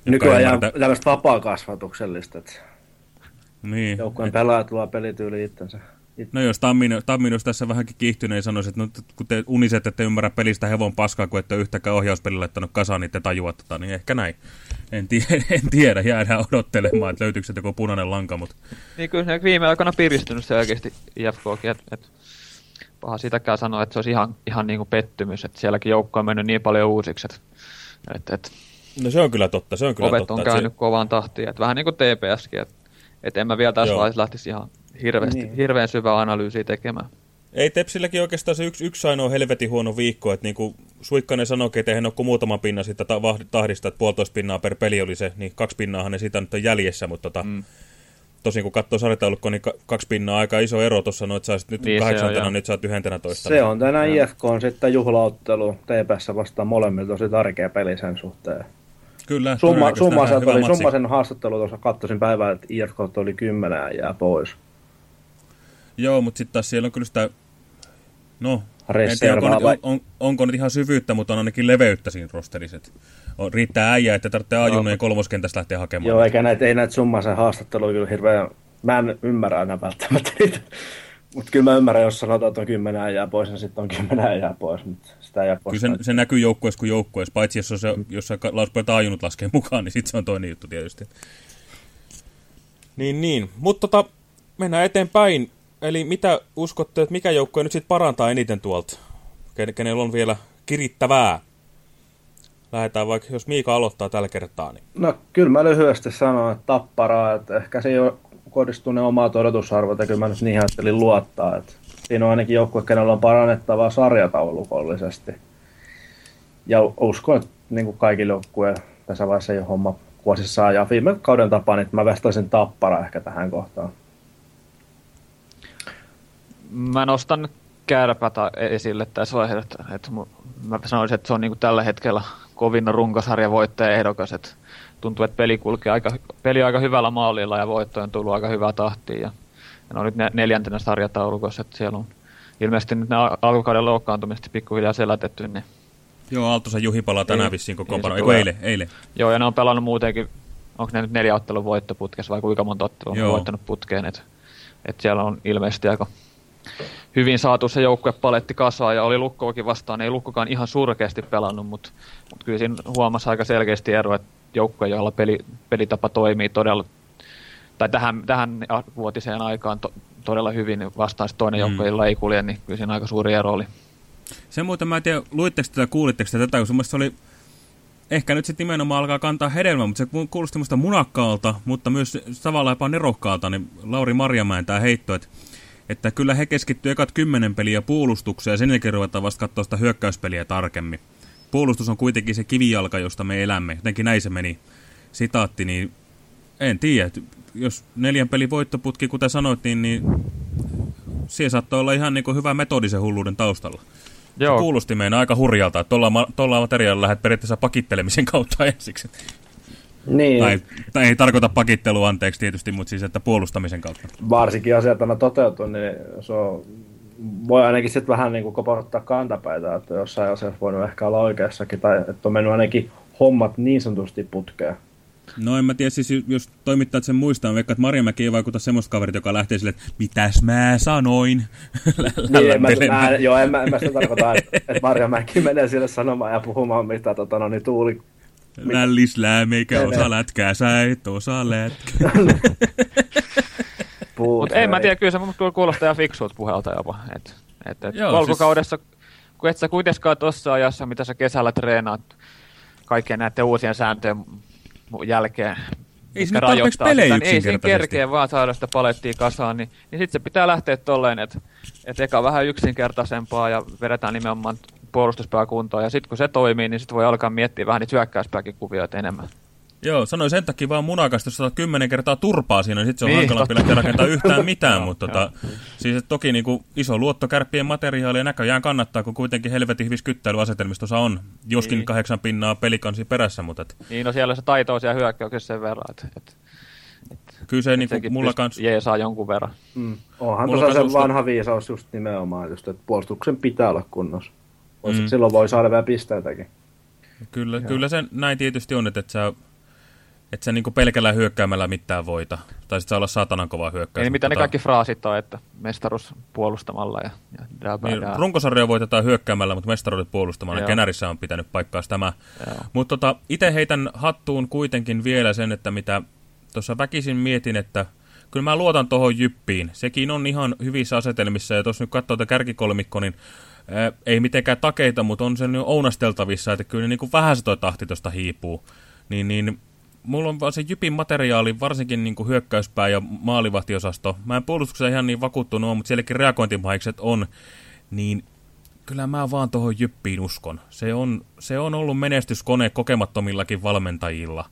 Nykyään ymmärtä... tämmöistä vapaa-kasvatuksellista.
Niin,
joukkueen et... pelaajat luo pelityyli itsensä.
No jos Tammino, Tammino tässä vähänkin kiihtyneen niin sanoisi, että no, kun te uniset, että ymmärrä pelistä hevon paskaa, kun ette yhtäkään ohjauspelillä laittanut kasaan, niin te tajuat tota, niin ehkä näin. En tiedä, en tiedä jäädään odottelemaan, että löytyykö se joku punainen lanka, mutta...
Niin kyllä se viime aikoina piristynyt se oikeasti IFKkin, että et, paha sitäkään sanoa, että se olisi ihan, ihan niin kuin pettymys, että sielläkin joukko on mennyt niin paljon uusiksi, että et, et,
No se on kyllä totta, se on kyllä
ovet
totta.
on käynyt se... kovaan tahtiin, että vähän niin kuin TPSkin, että et en mä vielä tässä vaiheessa lähtisi ihan hirveästi, niin. hirveän syvää analyysiä tekemään.
Ei Tepsilläkin oikeastaan se yksi, yksi ainoa helvetin huono viikko, että niinku Suikkanen sanoi, että eihän ole kuin muutama pinna sitä tahdista, että puolitoista pinnaa per peli oli se, niin kaksi pinnaahan ne siitä nyt on jäljessä, mutta tota, mm. tosin kun katsoo sarjataulukko, niin kaksi pinnaa aika iso ero tuossa, no, että saisit nyt niin, kahdeksantena, nyt saat yhentenä toista.
Se on tänään IFK on sitten juhlauttelu TPS vastaan molemmilta tosi tärkeä peli sen suhteen.
Kyllä,
Summa, summa, oli, summa sen haastattelu tuossa katsoisin päivää, että IFK oli kymmenen jää pois.
Joo, mutta sitten taas siellä on kyllä sitä, no, en tiedä, onko, nyt, on, on, onko nyt ihan syvyyttä, mutta on ainakin leveyttä siinä rosterissa. On, riittää äijä, että tarvitsee ajunnojen no. kolmoskentästä lähteä hakemaan.
Joo, eikä näitä, ei näitä summaisen haastatteluja kyllä hirveän, mä en ymmärrä aina välttämättä niitä. Mutta kyllä mä ymmärrän, jos sanotaan, että on kymmenen äijää pois, niin sitten on kymmenen äijää pois, mutta sitä ei
Kyllä se, se näkyy joukkueessa kuin joukkueessa, paitsi jos, on se, jos se lauspuolet ajunut laskee mukaan, niin sitten se on toinen juttu tietysti. Niin, niin. Mutta tota, mennään eteenpäin. Eli mitä uskotte, että mikä joukkue nyt sitten parantaa eniten tuolta? Kenellä on vielä kirittävää? Lähdetään vaikka, jos Miika aloittaa tällä kertaa. Niin.
No kyllä mä lyhyesti sanon, että tapparaa, että ehkä se ei ole kohdistunut ne omat odotusarvot, ja kyllä mä nyt niihin ajattelin luottaa. Että siinä on ainakin joukkue, kenellä on parannettavaa sarjataulukollisesti. Ja uskon, että niin kuin kaikille joukkueille tässä vaiheessa ole homma kuosissaan. Ja viime kauden tapaan, niin mä vestaisin tappara ehkä tähän kohtaan.
Mä nostan kärpätä esille tässä vaiheessa, että, että mä sanoisin, että se on niin kuin tällä hetkellä kovin runkosarja voittaja ehdokas, että tuntuu, että peli kulkee aika, peli aika hyvällä maalilla ja voitto on tullut aika hyvää tahtiin ja, ja ne on nyt neljäntenä sarjataulukossa, että siellä on ilmeisesti nyt ne alkukauden loukkaantumiset pikkuhiljaa selätetty, niin
Joo, Aaltosen Juhi palaa tänään niin, vissiin koko niin, Eikö eilen, eilen?
Joo, ja ne on pelannut muutenkin, onko ne nyt neljä ottelun voittoputkessa vai kuinka monta ottelua on voittanut putkeen, että et siellä on ilmeisesti aika hyvin saatu se joukkuepaletti kasvaa ja oli Lukkoakin vastaan. Ei Lukkokaan ihan surkeasti pelannut, mutta, mutta kyllä siinä huomasi aika selkeästi ero, että joukkue, jolla peli, pelitapa toimii todella, tai tähän, tähän vuotiseen aikaan to, todella hyvin vastaan toinen mm. joukkue, jolla ei kulje, niin kyllä siinä aika suuri ero oli.
Se muuten, mä en tiedä, luitteko tätä, kuulitteko tätä, kun sun oli ehkä nyt sitten nimenomaan alkaa kantaa hedelmää, mutta se kuulosti musta munakkaalta, mutta myös tavallaan jopa nerokkaalta, niin Lauri Marjamäen tämä heitto, että että kyllä he keskittyy ekat kymmenen peliä puolustukseen ja sen jälkeen ruvetaan vasta katsoa sitä hyökkäyspeliä tarkemmin. Puolustus on kuitenkin se kivijalka, josta me elämme. Jotenkin näin se meni sitaatti, niin en tiedä. Jos neljän pelin voittoputki, kuten sanoit, niin, niin siellä saattoi olla ihan niin kuin hyvä metodisen hulluuden taustalla. Joo. Se kuulosti meidän aika hurjalta, että tuolla materiaalilla lähdet periaatteessa pakittelemisen kautta ensiksi.
Niin.
Tai, tai ei tarkoita pakittelua anteeksi tietysti, mutta siis että puolustamisen kautta.
Varsinkin asiat on toteutu, niin se on, voi ainakin sitten vähän niin kopauttaa kantapäitä, että jossain asiassa voinut ehkä olla oikeassakin, tai että on mennyt ainakin hommat niin sanotusti putkeen.
No en mä tiedä, siis jos toimittajat sen muistaa, vaikka että Marjamäki ei vaikuta semmoista kaverit, joka lähtee sille, että mitäs mä sanoin?
niin, en mä, mä, joo, en mä, en mä sitä tarkoita, että, että Marjamäki menee sille sanomaan ja puhumaan, mitä tota, no, niin Tuuli
Lällislää, meikä osaa lätkää, sä et osaa lätkää.
Mutta ei mä tiedä, kyllä se mun kuulostaa ihan fiksuut puhelta jopa. Et, et, et Joo, valkokaudessa, siis... kun et sä kuitenkaan tuossa ajassa, mitä sä kesällä treenaat kaikkien näiden uusien sääntöjen jälkeen,
ei se tarpeeksi pelejä sitä, niin
Ei siinä kerkeä vaan saada sitä palettia kasaan, niin, niin sitten se pitää lähteä tolleen, että et eka vähän yksinkertaisempaa ja vedetään nimenomaan puolustuspää kuntoon. Ja sitten kun se toimii, niin sitten voi alkaa miettiä vähän niitä hyökkäyspääkin kuvioita enemmän.
Joo, sanoin sen takia vaan munakasta, jos saat kymmenen kertaa turpaa siinä, niin sitten se on
Niin,
hankalampi lähteä rakentaa yhtään mitään, mutta tota, siis että toki niin kuin iso luottokärppien materiaalia näköjään kannattaa, kun kuitenkin helvetin hyvissä kyttäilyasetelmistossa on, joskin
Niin.
kahdeksan pinnaa pelikansi perässä, mutta et,
Niin, no siellä se taito on siellä hyökkäyksessä sen verran, että et,
kyllä se niin kuin
sekin
mulla
pyst-
kans,
jeesaa jonkun verran.
Mm. Onhan tuossa se vanha viisaus just nimenomaan, just, että puolustuksen pitää olla kunnossa.
Mm.
Mm. Silloin voi saada vielä pisteitäkin.
kyllä, kyllä se näin tietysti on, että et sä, et sä niin kuin pelkällä hyökkäämällä mitään voita, tai sit saa olla saatanan kova hyökkäys.
Eli mitä ne
mutta
kaikki fraasit on, että mestaruus puolustamalla ja, ja, ja,
Niin,
ja
runkosarja voitetaan hyökkäämällä, mutta mestaruudet puolustamalla.
Joo.
Kenärissä on pitänyt paikkaas tämä. Mutta tota, itse heitän hattuun kuitenkin vielä sen, että mitä tuossa väkisin mietin, että kyllä mä luotan tuohon jyppiin. Sekin on ihan hyvissä asetelmissa, ja tuossa nyt katsoo tätä kärkikolmikko, niin ei mitenkään takeita, mutta on se nyt ounasteltavissa, että kyllä niin kuin vähän se toi tahti tuosta hiipuu. Niin, niin mulla on vaan se Jypin materiaali, varsinkin niin kuin hyökkäyspää ja maalivahtiosasto. Mä en puolustuksessa ihan niin vakuuttunut ole, mutta sielläkin reagointimaikset on, niin kyllä mä vaan tuohon Jyppiin uskon. Se on, se on ollut menestyskone kokemattomillakin valmentajilla.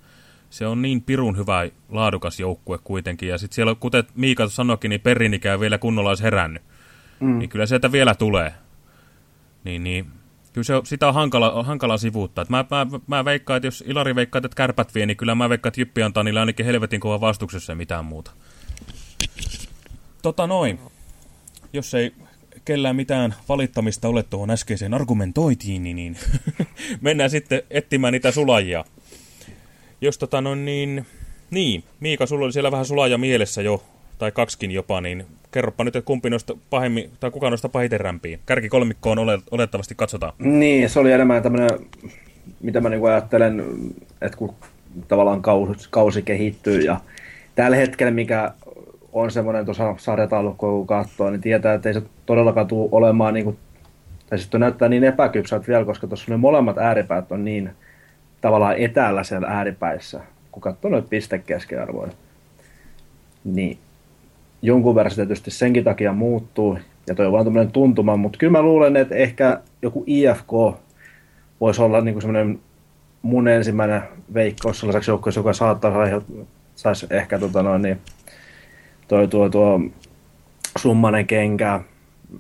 Se on niin pirun hyvä, laadukas joukkue kuitenkin. Ja sitten siellä, kuten Miika sanoikin, niin Perinikään vielä kunnolla olisi herännyt. Mm. Niin kyllä sieltä vielä tulee. Niin, niin. Kyllä se, sitä on hankala, hankala sivuuttaa. Mä, mä, mä veikkaan, että jos Ilari veikkaa, että kärpät vie, niin kyllä mä veikkaan, että Jyppi antaa niille ainakin helvetin kova vastuksessa ja mitään muuta. Tota noin. Jos ei kellään mitään valittamista ole tuohon äskeiseen argumentoitiin, niin, niin mennään sitten etsimään niitä sulajia. Jos tota noin niin... Niin, Miika, sulla oli siellä vähän sulaja mielessä jo, tai kaksikin jopa, niin kerropa nyt, että kumpi noista pahemmin, tai kuka noista pahiten rämpii. Kärki kolmikkoon ole, olettavasti katsotaan.
Niin, se oli enemmän tämmöinen, mitä mä niinku ajattelen, että kun tavallaan kausi, kausi kehittyy ja tällä hetkellä, mikä on semmoinen tuossa sarjataulukko, kun katsoo, niin tietää, että ei se todellakaan tule olemaan, niin kuin, tai sitten näyttää niin epäkypsältä vielä, koska tuossa ne molemmat ääripäät on niin tavallaan etäällä siellä ääripäissä, kun katsoo noita pistekeskiarvoja. Niin jonkun verran se tietysti senkin takia muuttuu, ja toi on vaan tämmöinen tuntuma, mutta kyllä mä luulen, että ehkä joku IFK voisi olla niin semmoinen mun ensimmäinen veikkaus sellaiseksi joukkueeksi, joka saattaa saisi ehkä tota noin, niin, toi tuo, tuo summanen kenkä.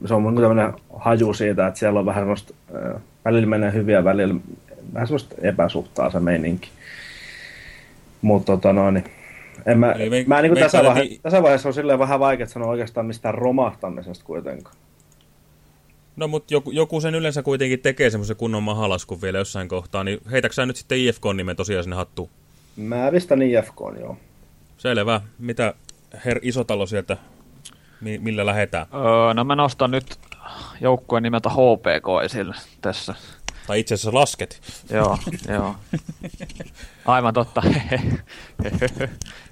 Se on mun tämmöinen haju siitä, että siellä on vähän semmoista, välillä menee hyviä, välillä vähän semmoista epäsuhtaa se meininki. Mutta tota noin, niin, en mä,
Eli veik-
mä niin kuin tässä, vaihe,
että-
tässä vaiheessa on silleen vähän vaikea sanoa oikeastaan mistään romahtamisesta kuitenkaan.
No, mutta joku, joku sen yleensä kuitenkin tekee semmoisen kunnon mahalaskun vielä jossain kohtaa, niin heitäksä nyt sitten IFK-nimen tosiaan sinne hattuun?
Mä pistän IFK, joo.
Selvä. Mitä her Isotalo sieltä, mi millä lähetään?
Öö, no mä nostan nyt joukkueen nimeltä HPK esille tässä.
Tai itse asiassa lasket.
Joo, joo. Aivan totta.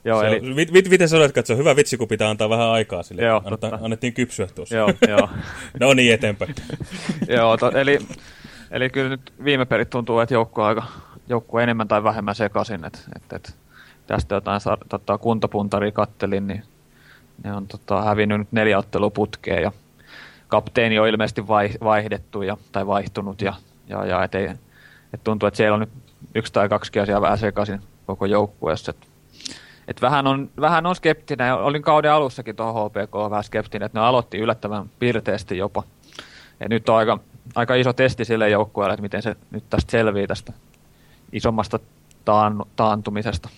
joo,
Se
eli,
on, vit, vit, miten sä olet, että se on hyvä vitsi, kun pitää antaa vähän aikaa sille.
Joo,
Anneta,
totta.
annettiin kypsyä tuossa.
joo, joo.
no niin, eteenpäin.
joo to, eli, eli kyllä nyt viime perit tuntuu, että joukkue on aika joukkue enemmän tai vähemmän sekaisin. Et, et, et, tästä jotain tota, kuntapuntaria kattelin, niin ne on tota, hävinnyt nyt neljä ottelua putkeen ja kapteeni on ilmeisesti vai, vaihdettu ja, tai vaihtunut ja, ja, ja et ei, et tuntuu, että siellä on nyt yksi tai kaksi asiaa vähän sekaisin koko joukkueessa. Et, et vähän, on, vähän on skeptinen. Olin kauden alussakin tuohon HPK vähän skeptinen, että ne aloitti yllättävän pirteästi jopa. Ja nyt on aika, aika iso testi sille joukkueelle, että miten se nyt tästä selvii tästä isommasta taan, taantumisesta.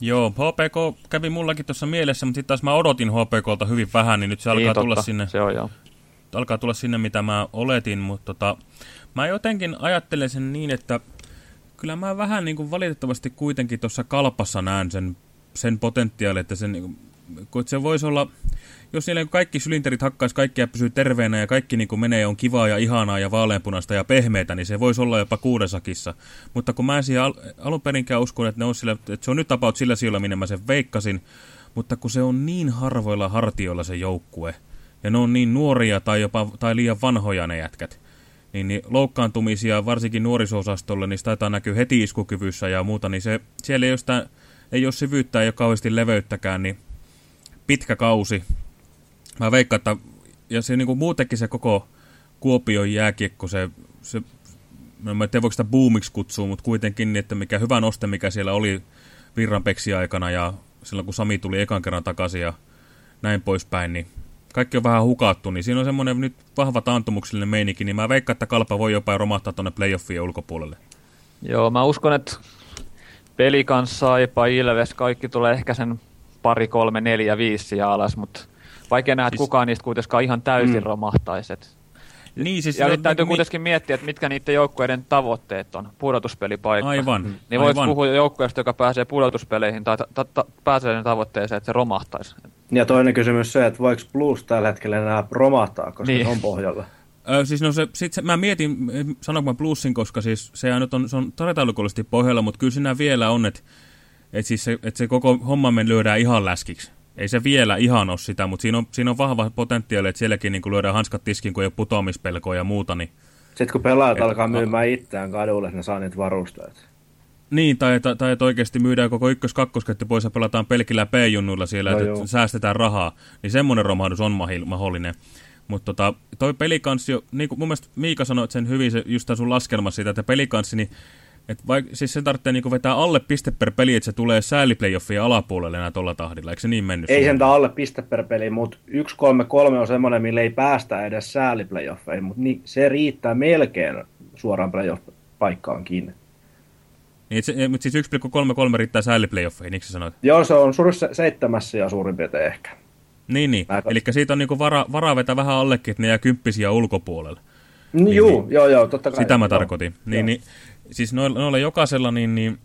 Joo, HPK kävi mullakin tuossa mielessä, mutta sitten taas mä odotin HPKlta hyvin vähän, niin nyt se alkaa
niin,
tulla sinne.
Se on joo.
alkaa tulla sinne, mitä mä oletin, mutta tota, mä jotenkin ajattelen sen niin, että kyllä mä vähän niin kuin valitettavasti kuitenkin tuossa kalpassa näen sen, sen potentiaali, että sen, niin kuin, kun se voisi olla, jos niillä kaikki sylinterit hakkaisi kaikkia pysyy terveenä ja kaikki niin kuin menee on kivaa ja ihanaa ja vaaleanpunaista ja pehmeitä, niin se voisi olla jopa kuudesakissa. Mutta kun mä en siihen al alun perinkään uskon, että, ne on sillä, että se on nyt tapaut sillä sijoilla, minne mä sen veikkasin, mutta kun se on niin harvoilla hartioilla se joukkue, ja ne on niin nuoria tai jopa tai liian vanhoja ne jätkät, niin, niin loukkaantumisia varsinkin nuorisosastolle, niin taitaa näkyy heti iskukyvyssä ja muuta, niin se, siellä ei ole, sitä, ei ole syvyyttä, ei ole kauheasti leveyttäkään, niin pitkä kausi. Mä veikkaan, että ja se niin kuin muutenkin se koko Kuopion jääkiekko, se, se mä en tiedä voiko sitä boomiksi kutsua, mutta kuitenkin, niin, että mikä hyvä noste, mikä siellä oli virranpeksi aikana ja silloin kun Sami tuli ekan kerran takaisin ja näin poispäin, niin kaikki on vähän hukattu, niin siinä on semmoinen nyt vahva taantumuksellinen meininki, niin mä veikkaan, että kalpa voi jopa romahtaa tuonne playoffien ulkopuolelle.
Joo, mä uskon, että peli kanssa Saipa, Ilves, kaikki tulee ehkä sen pari, kolme, neljä, viisi alas, mutta vaikea nähdä, että siis... kukaan niistä kuitenkaan ihan täysin mm. romahtaisi.
Niin, siis
ja nyt täytyy mi- kuitenkin miettiä, että mitkä niiden joukkueiden tavoitteet on, pudotuspelipaikka.
Aivan.
Niin voisi puhua joukkueesta, joka pääsee pudotuspeleihin tai ta- ta- pääsee tavoitteeseen, että se romahtaisi.
Ja toinen kysymys se, että voiko Blues tällä hetkellä enää romahtaa, koska niin. se on pohjalla.
Ö, siis no se, sit se, mä mietin, sanonko mä Bluesin, koska siis se, nyt on, se on tarjetaulukollisesti pohjalla, mutta kyllä siinä vielä on, että et siis se, et se koko homma men lyödään ihan läskiksi. Ei se vielä ihan ole sitä, mutta siinä on, siinä on vahva potentiaali, että sielläkin niin lyödään hanskat tiskin, kun ei ole putoamispelkoa ja muuta. Niin,
Sitten kun pelaajat et, alkaa myymään itseään kadulle, ne saa niitä varusteita.
Niin, tai, tai, tai että oikeasti myydään koko ykkös-kakkosketti pois ja pelataan pelkillä P-junnuilla siellä, no että joo. säästetään rahaa. Niin semmoinen romahdus on mahdollinen. Mutta tota, toi pelikanssi, niin kuin mun mielestä Miika sanoi sen hyvin, se, just sun laskelma siitä, että pelikanssi, niin et vaik, siis se tarvitsee niinku vetää alle piste per peli, että se tulee sääliplayoffien alapuolelle enää tuolla tahdilla. Eikö se niin mennyt?
Ei sen alle piste per peli, mutta 1-3-3 on semmoinen, millä ei päästä edes sääliplayoffeihin, mutta niin, se riittää melkein suoraan playoff-paikkaan kiinni.
Niin, se, mutta siis 1,33 riittää sääliplayoffeihin, eikö sanoit?
Joo, se on suurin seitsemässä ja suurin piirtein ehkä.
Niin, niin. Eli siitä on niinku vara, varaa vetää vähän allekin, että ne jää kymppisiä ulkopuolelle.
Niin, niin, juu, niin, joo, joo, totta kai.
Sitä mä tarkoitin. Niin, niin, siis noilla, noilla jokaisella, niin, niin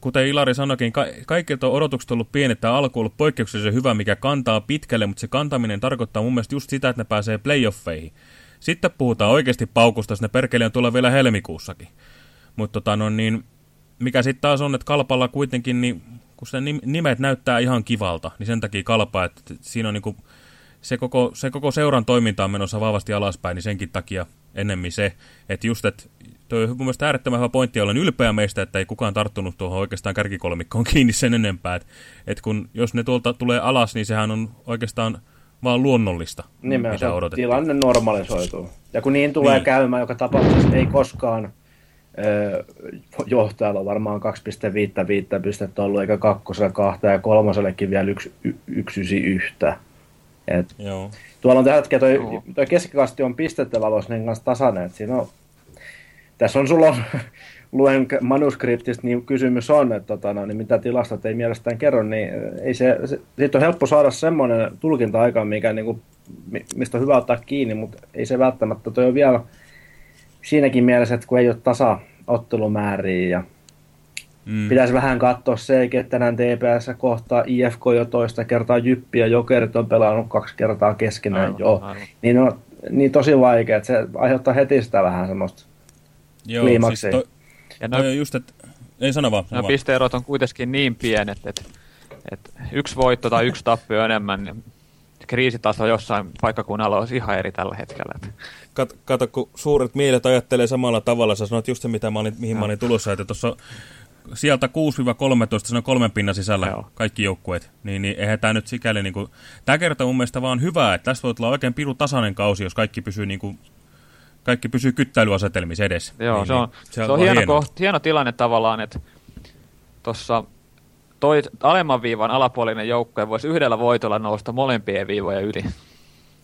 kuten Ilari sanoikin, ka kaikilta on odotukset ollut pienet, tämä alku on ollut poikkeuksellisen hyvä, mikä kantaa pitkälle, mutta se kantaminen tarkoittaa mun mielestä just sitä, että ne pääsee playoffeihin. Sitten puhutaan oikeasti paukusta, jos ne perkele on tulla vielä helmikuussakin. Mutta tota, no, niin, mikä sitten taas on, että kalpalla kuitenkin, niin, kun se nimet näyttää ihan kivalta, niin sen takia kalpaa, että siinä on niin kuin, se, koko, se koko seuran toiminta on menossa vahvasti alaspäin, niin senkin takia ennemmin se, että just, että Tuo on mun mielestä äärettömän hyvä pointti, olen ylpeä meistä, että ei kukaan tarttunut tuohon oikeastaan kärkikolmikkoon kiinni sen enempää. Että et kun, jos ne tuolta tulee alas, niin sehän on oikeastaan vaan luonnollista,
Nimenomaan, mitä tilanne normalisoituu. Ja kun niin tulee niin. käymään, joka tapauksessa ei koskaan öö, johtajalla varmaan 2,55 pistettä ollut, eikä kakkoselle kahta ja kolmosellekin vielä yksi, y, yksi ysi yhtä. Et Joo. Tuolla on tällä hetkellä toi, toi keskikasti on pistettä niin kanssa tasainen, että siinä on tässä on sulla luen manuskriptista, niin kysymys on, että tota, no, niin mitä tilastot ei mielestään kerro, niin ei se, se, siitä on helppo saada semmoinen tulkinta aika, mikä, niin kuin, mistä on hyvä ottaa kiinni, mutta ei se välttämättä, toi on vielä siinäkin mielessä, että kun ei ole tasa ottelumääriä ja mm. pitäisi vähän katsoa se, että tänään TPS kohtaa IFK jo toista kertaa Jyppi ja Jokerit on pelannut kaksi kertaa keskenään aivan, jo, aivan. Niin, on, niin tosi vaikea, että se aiheuttaa heti sitä vähän semmoista Joo, Siis toi,
ja toi no, just, että... Ei sano vaan.
No pisteerot on kuitenkin niin pienet, että, että yksi voitto tai yksi tappio enemmän, niin kriisitaso jossain paikkakunnalla olisi ihan eri tällä hetkellä.
Kat, kato, kun suuret mielet ajattelee samalla tavalla, sä sanoit just se, mitä mä olin, mihin no. mä olin tulossa, että tuossa sieltä 6-13, se on kolmen pinnan sisällä Joo. kaikki joukkueet, niin, niin eihän tämä nyt sikäli, niin kuin, tämä kertoo mun mielestä vaan hyvää, että tästä voi olla oikein piru tasainen kausi, jos kaikki pysyy niin kuin, kaikki pysyy kyttäilyasetelmissa edessä.
Joo,
niin,
se on, niin, se on, se on hieno, koht, hieno tilanne tavallaan, että tuossa toi alemman viivan alapuolinen joukkue voisi yhdellä voitolla nousta molempien viivoja yli.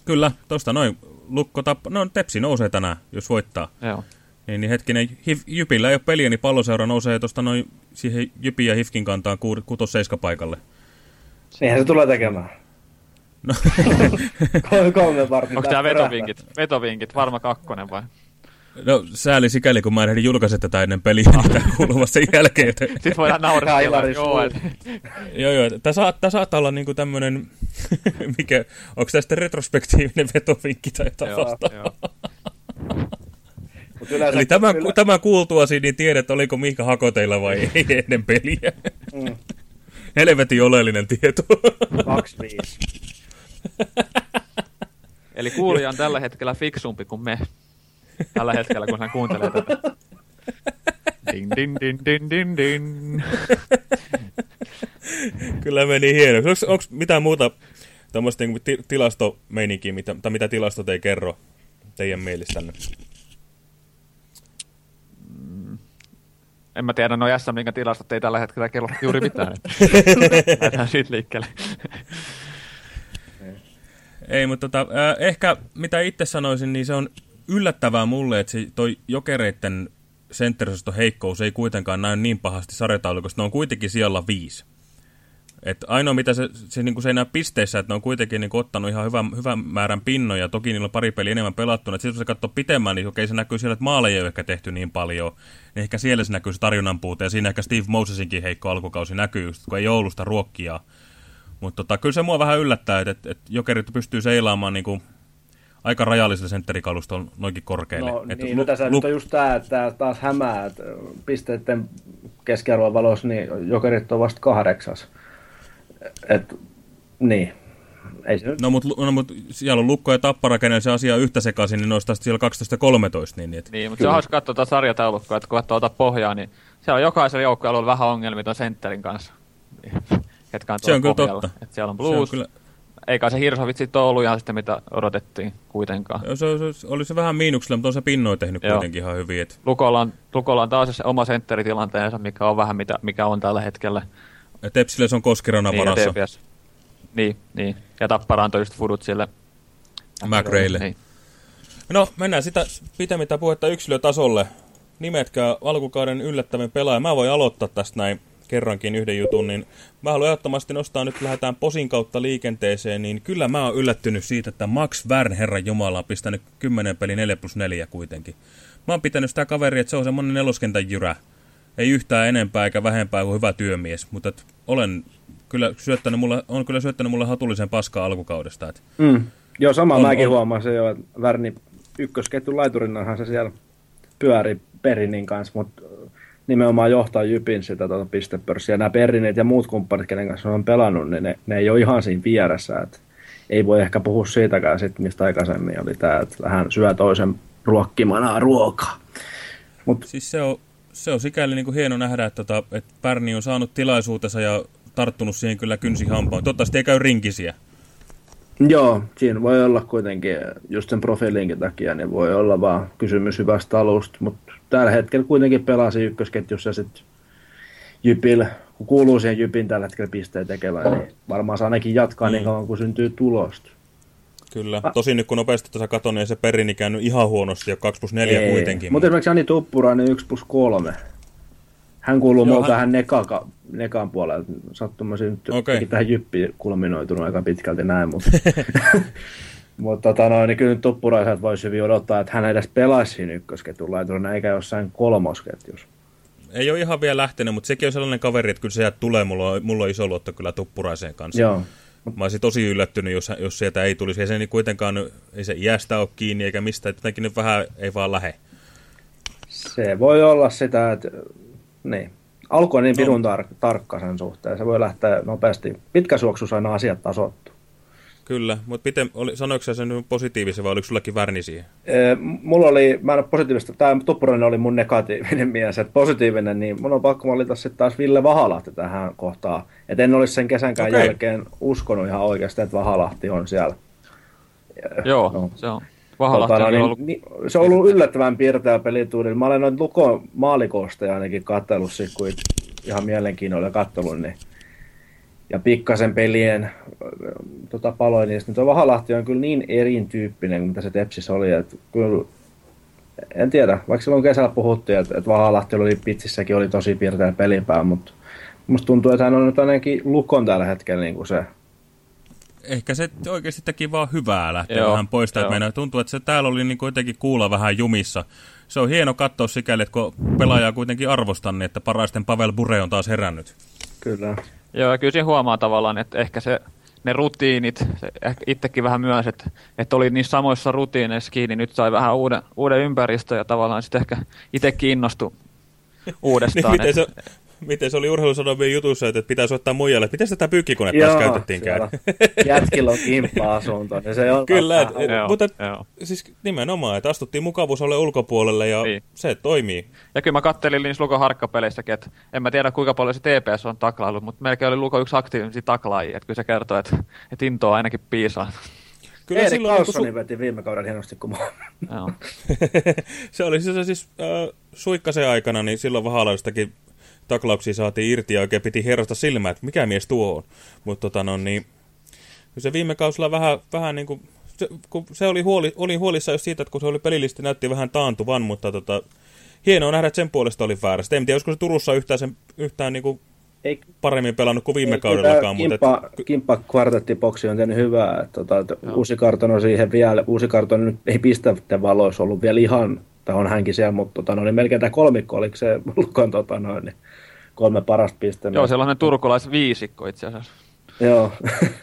Kyllä, tuosta noin lukko tappa, no Tepsi nousee tänään, jos voittaa.
Joo.
Niin, niin hetkinen, Hif, Jypillä ei ole peliä, niin palloseura nousee tuosta noin siihen Jypin ja Hifkin kantaan 6-7 paikalle.
Siihen se tulee tekemään. No. Kolme vartin.
Onko tämä vetovinkit? Vetovinkit, varma kakkonen vai?
No sääli sikäli, kun mä en ehdi julkaise tätä ennen peliä, ah. mitä kuulumassa sen jälkeen. Että...
Sitten voidaan naureskella. joo, et...
joo, joo. Tämä saattaa, saattaa olla niinku tämmöinen, mikä, onko tämä sitten retrospektiivinen vetovinkki tai jotain joo, joo. Eli tämä, kyllä... tämä kuultuasi, niin tiedät, oliko Miika Hakoteilla vai ei ennen peliä. Mm. Helvetin oleellinen tieto.
25.
Eli kuulija on tällä hetkellä fiksumpi kuin me. Tällä hetkellä, kun hän kuuntelee tätä. Din, din, din, din, din, din.
Kyllä meni hieno. Onko, onko mitään muuta tämmöistä niin tilastomeininkiä, mitä, tai mitä tilastot ei kerro teidän mielestänne?
en mä tiedä, no SM minkä tilastot ei tällä hetkellä kello juuri mitään. Lähdetään siitä liikkeelle.
Ei, mutta tota, äh, ehkä mitä itse sanoisin, niin se on yllättävää mulle, että se, toi jokereiden sentterisoston heikkous ei kuitenkaan näy niin pahasti sarjataulukossa. Ne on kuitenkin siellä viisi. Et ainoa mitä se, se, niin se ei näy pisteissä, että ne on kuitenkin niin ottanut ihan hyvän, hyvän määrän pinnoja. Toki niillä on pari peliä enemmän pelattuna. Sitten jos se katsoo pitemmän, niin okei se näkyy siellä, että maaleja ei ole ehkä tehty niin paljon. Niin ehkä siellä se näkyy se tarjonnan puute. Ja siinä ehkä Steve Mosesinkin heikko alkukausi näkyy, just, kun ei joulusta ruokkia. Mutta tota, kyllä se mua vähän yllättää, että, että, että jokerit pystyy seilaamaan niin kuin aika rajallisella sentterikalustolla noinkin korkealle.
No
että
niin, no tässä nyt on just tämä, että taas hämää, että pisteiden keskiarvon valossa, niin jokerit on vasta kahdeksas. Et, niin. Ei se nyt...
No mutta no, mut siellä on Lukko ja Tappara, kenen se asia yhtä sekaisin, niin noista siellä 12-13. Niin, et...
niin mutta se on hauska katsoa tuota sarjataulukkoa, että kun katsoo pohjaa, niin siellä on jokaisella joukkueella ollut vähän ongelmia tuon sentterin kanssa. Ketkä on
se on kyllä
pohjalla.
totta.
Et siellä on Blues,
kyllä...
eikä se Hirsovit sitten ollut ihan sitä, mitä odotettiin kuitenkaan.
Se, se, oli se vähän miinuksella, mutta on se pinnoin tehnyt Joo. kuitenkin ihan hyvin. Et...
Lukolla, on, Lukolla on taas se oma sentteritilanteensa, mikä on vähän mitä, mikä on tällä hetkellä.
Ja Tepsille se on Koskirana
niin,
varassa.
Ja niin, niin, ja Tappara antoi just fudut sille.
McRaille. Niin. No, mennään sitä pitemmittä puhetta yksilötasolle. Nimetkää alkukauden yllättävän pelaaja. Mä voin aloittaa tästä näin kerrankin yhden jutun, niin mä haluan ehdottomasti nostaa, nyt lähdetään posin kautta liikenteeseen, niin kyllä mä oon yllättynyt siitä, että Max Wern, herran Jumala, on pistänyt 10 peli 4 plus 4 kuitenkin. Mä oon pitänyt sitä kaveria, että se on semmonen neloskentän jyrä. Ei yhtään enempää eikä vähempää kuin hyvä työmies, mutta et olen kyllä syöttänyt mulle, on kyllä syöttänyt mulle hatullisen paskaa alkukaudesta. Et
mm. Joo, sama on, mäkin on... huomasin jo, että Värni ykkösketjun laiturinnahan se siellä pyöri Perinin kanssa, mutta nimenomaan johtaa Jypin sitä tuota pistepörssiä. Nämä Perineet ja muut kumppanit, kenen kanssa on pelannut, niin ne, ne ei ole ihan siinä vieressä. Että ei voi ehkä puhua siitäkään, sit, mistä aikaisemmin oli tämä, että vähän syö toisen ruokkimana ruokaa.
Mut... Siis se on, se on sikäli niin kuin hieno nähdä, että, tota, että Pärni on saanut tilaisuutensa ja tarttunut siihen kyllä kynsihampaan. Toivottavasti ei käy rinkisiä.
Joo, siinä voi olla kuitenkin, just sen profiilinkin takia, niin voi olla vaan kysymys hyvästä alusta, mutta tällä hetkellä kuitenkin pelasi ykkösketjussa ja sitten Jypil, kun kuuluu siihen Jypin tällä hetkellä pisteen tekevään, niin varmaan saa ainakin jatkaa mm. niin kauan, kun syntyy tulosta.
Kyllä. Ah. Tosin nyt kun nopeasti tuossa katon, niin se perini käynyt ihan huonosti jo 2 plus 4 Ei. kuitenkin.
Mutta esimerkiksi Jani Tuppurainen 1 plus 3. Hän kuuluu Joo, hän... tähän neka, nekan puolelle. Sattumaisin nyt okay. tähän jyppiin kulminoitunut aika pitkälti näin, mutta... mutta tota noin, niin kyllä tuppuraiset voisi hyvin odottaa, että hän edes pelaisi siinä ykkösketjun laiturina, eikä jossain kolmosketjus.
Ei ole ihan vielä lähtenyt, mutta sekin on sellainen kaveri, että kyllä se tulee, mulla on, mulla on iso luotto kyllä tuppuraiseen kanssa.
Joo.
Mä olisin tosi yllättynyt, jos, jos sieltä ei tulisi. Ei se niin kuitenkaan, ei se iästä ole kiinni eikä mistä, jotenkin nyt vähän ei vaan lähe.
Se voi olla sitä, että niin. Alku on niin pirun no. tar- tarkka sen suhteen. Se voi lähteä nopeasti. Pitkä suoksus aina asiat tasoittu.
Kyllä, mutta miten, oli, sanoiko se sen positiivisen vai oliko sullakin värni siihen?
Ee, mulla oli, mä en ole positiivista, tämä Tuppurainen oli mun negatiivinen mies, että positiivinen, niin mun on pakko valita sitten taas Ville Vahalahti tähän kohtaan. Että en olisi sen kesänkään okay. jälkeen uskonut ihan oikeasti, että Vahalahti on siellä.
Joo, no. se on. Vahalahti tota,
niin, ollut... niin, se on ollut yllättävän piirteä pelituudilla. Mä olen noin Lukon maalikosta ainakin katsellut sit, kun ihan mielenkiinnolla katsellut, niin ja pikkasen pelien tota, paloin, niin tuo Vahalahti on kyllä niin erityyppinen kuin mitä se Tepsis oli, että kyllä en tiedä, vaikka silloin kesällä puhuttiin, että, että Vahalahti oli pitsissäkin oli tosi piirteä pelipää, mutta musta tuntuu, että hän on nyt ainakin Lukon tällä hetkellä niin kuin se
ehkä se oikeasti teki vaan hyvää lähteä joo, vähän pois. Meidän tuntuu, että se täällä oli niin kuitenkin kuulla vähän jumissa. Se on hieno katsoa sikäli, että kun pelaajaa kuitenkin arvostan, niin että paraisten Pavel Bure on taas herännyt.
Kyllä.
Joo, ja kyllä siinä huomaa tavallaan, että ehkä se, ne rutiinit, se ehkä itsekin vähän myös, että, että oli niissä samoissa rutiineissa kiinni, nyt sai vähän uuden, uuden ympäristön ja tavallaan sitten ehkä itse kiinnostui uudestaan. niin,
miten, se, miten se oli urheilusanomien jutussa, että pitäisi ottaa muijalle. Miten sitä pyykkikonetta taas käytettiinkään?
Jätkillä on kimppa-asunto. Niin se on
Kyllä, et, et, joo, mutta joo. siis nimenomaan, että astuttiin mukavuusalueen ulkopuolelle ja niin. se toimii.
Ja kyllä mä kattelin niissä Luko harkkapeleissäkin, että en mä tiedä kuinka paljon se TPS on taklailu, mutta melkein oli Luko yksi aktiivisia taklaajia, että kyllä se kertoo, että, että intoa ainakin piisaa.
Kyllä
Erik
silloin niinku
Carlsoni veti viime kauden hienosti.
Joo.
se oli siis, siis äh, suikkasen aikana, niin silloin Vahalaistakin taklauksia saatiin irti ja oikein piti herrasta silmää, että mikä mies tuo on. Mutta tota no niin, se viime kausilla vähän, vähän niin kuin, se, kun se oli, huoli, oli huolissa jos siitä, että kun se oli pelillisesti näytti vähän taantuvan, mutta tota, hienoa nähdä, että sen puolesta oli väärä. En tiedä, olisiko se Turussa yhtään, sen, yhtään niin kuin
Ei,
paremmin pelannut kuin viime
ei,
kaudellakaan.
kyllä
Mutta
kimppa kvartettiboksi on tehnyt hyvää. Että, tota, että uusi karton on siihen vielä, uusi karton nyt ei pistävät valoissa ollut vielä ihan, tai on hänkin siellä, mutta tota, no, niin melkein tämä kolmikko, oliko se Lukon tota, noin, niin kolme parasta pistettä.
Joo, sellainen turkulaisviisikko itse asiassa
Joo.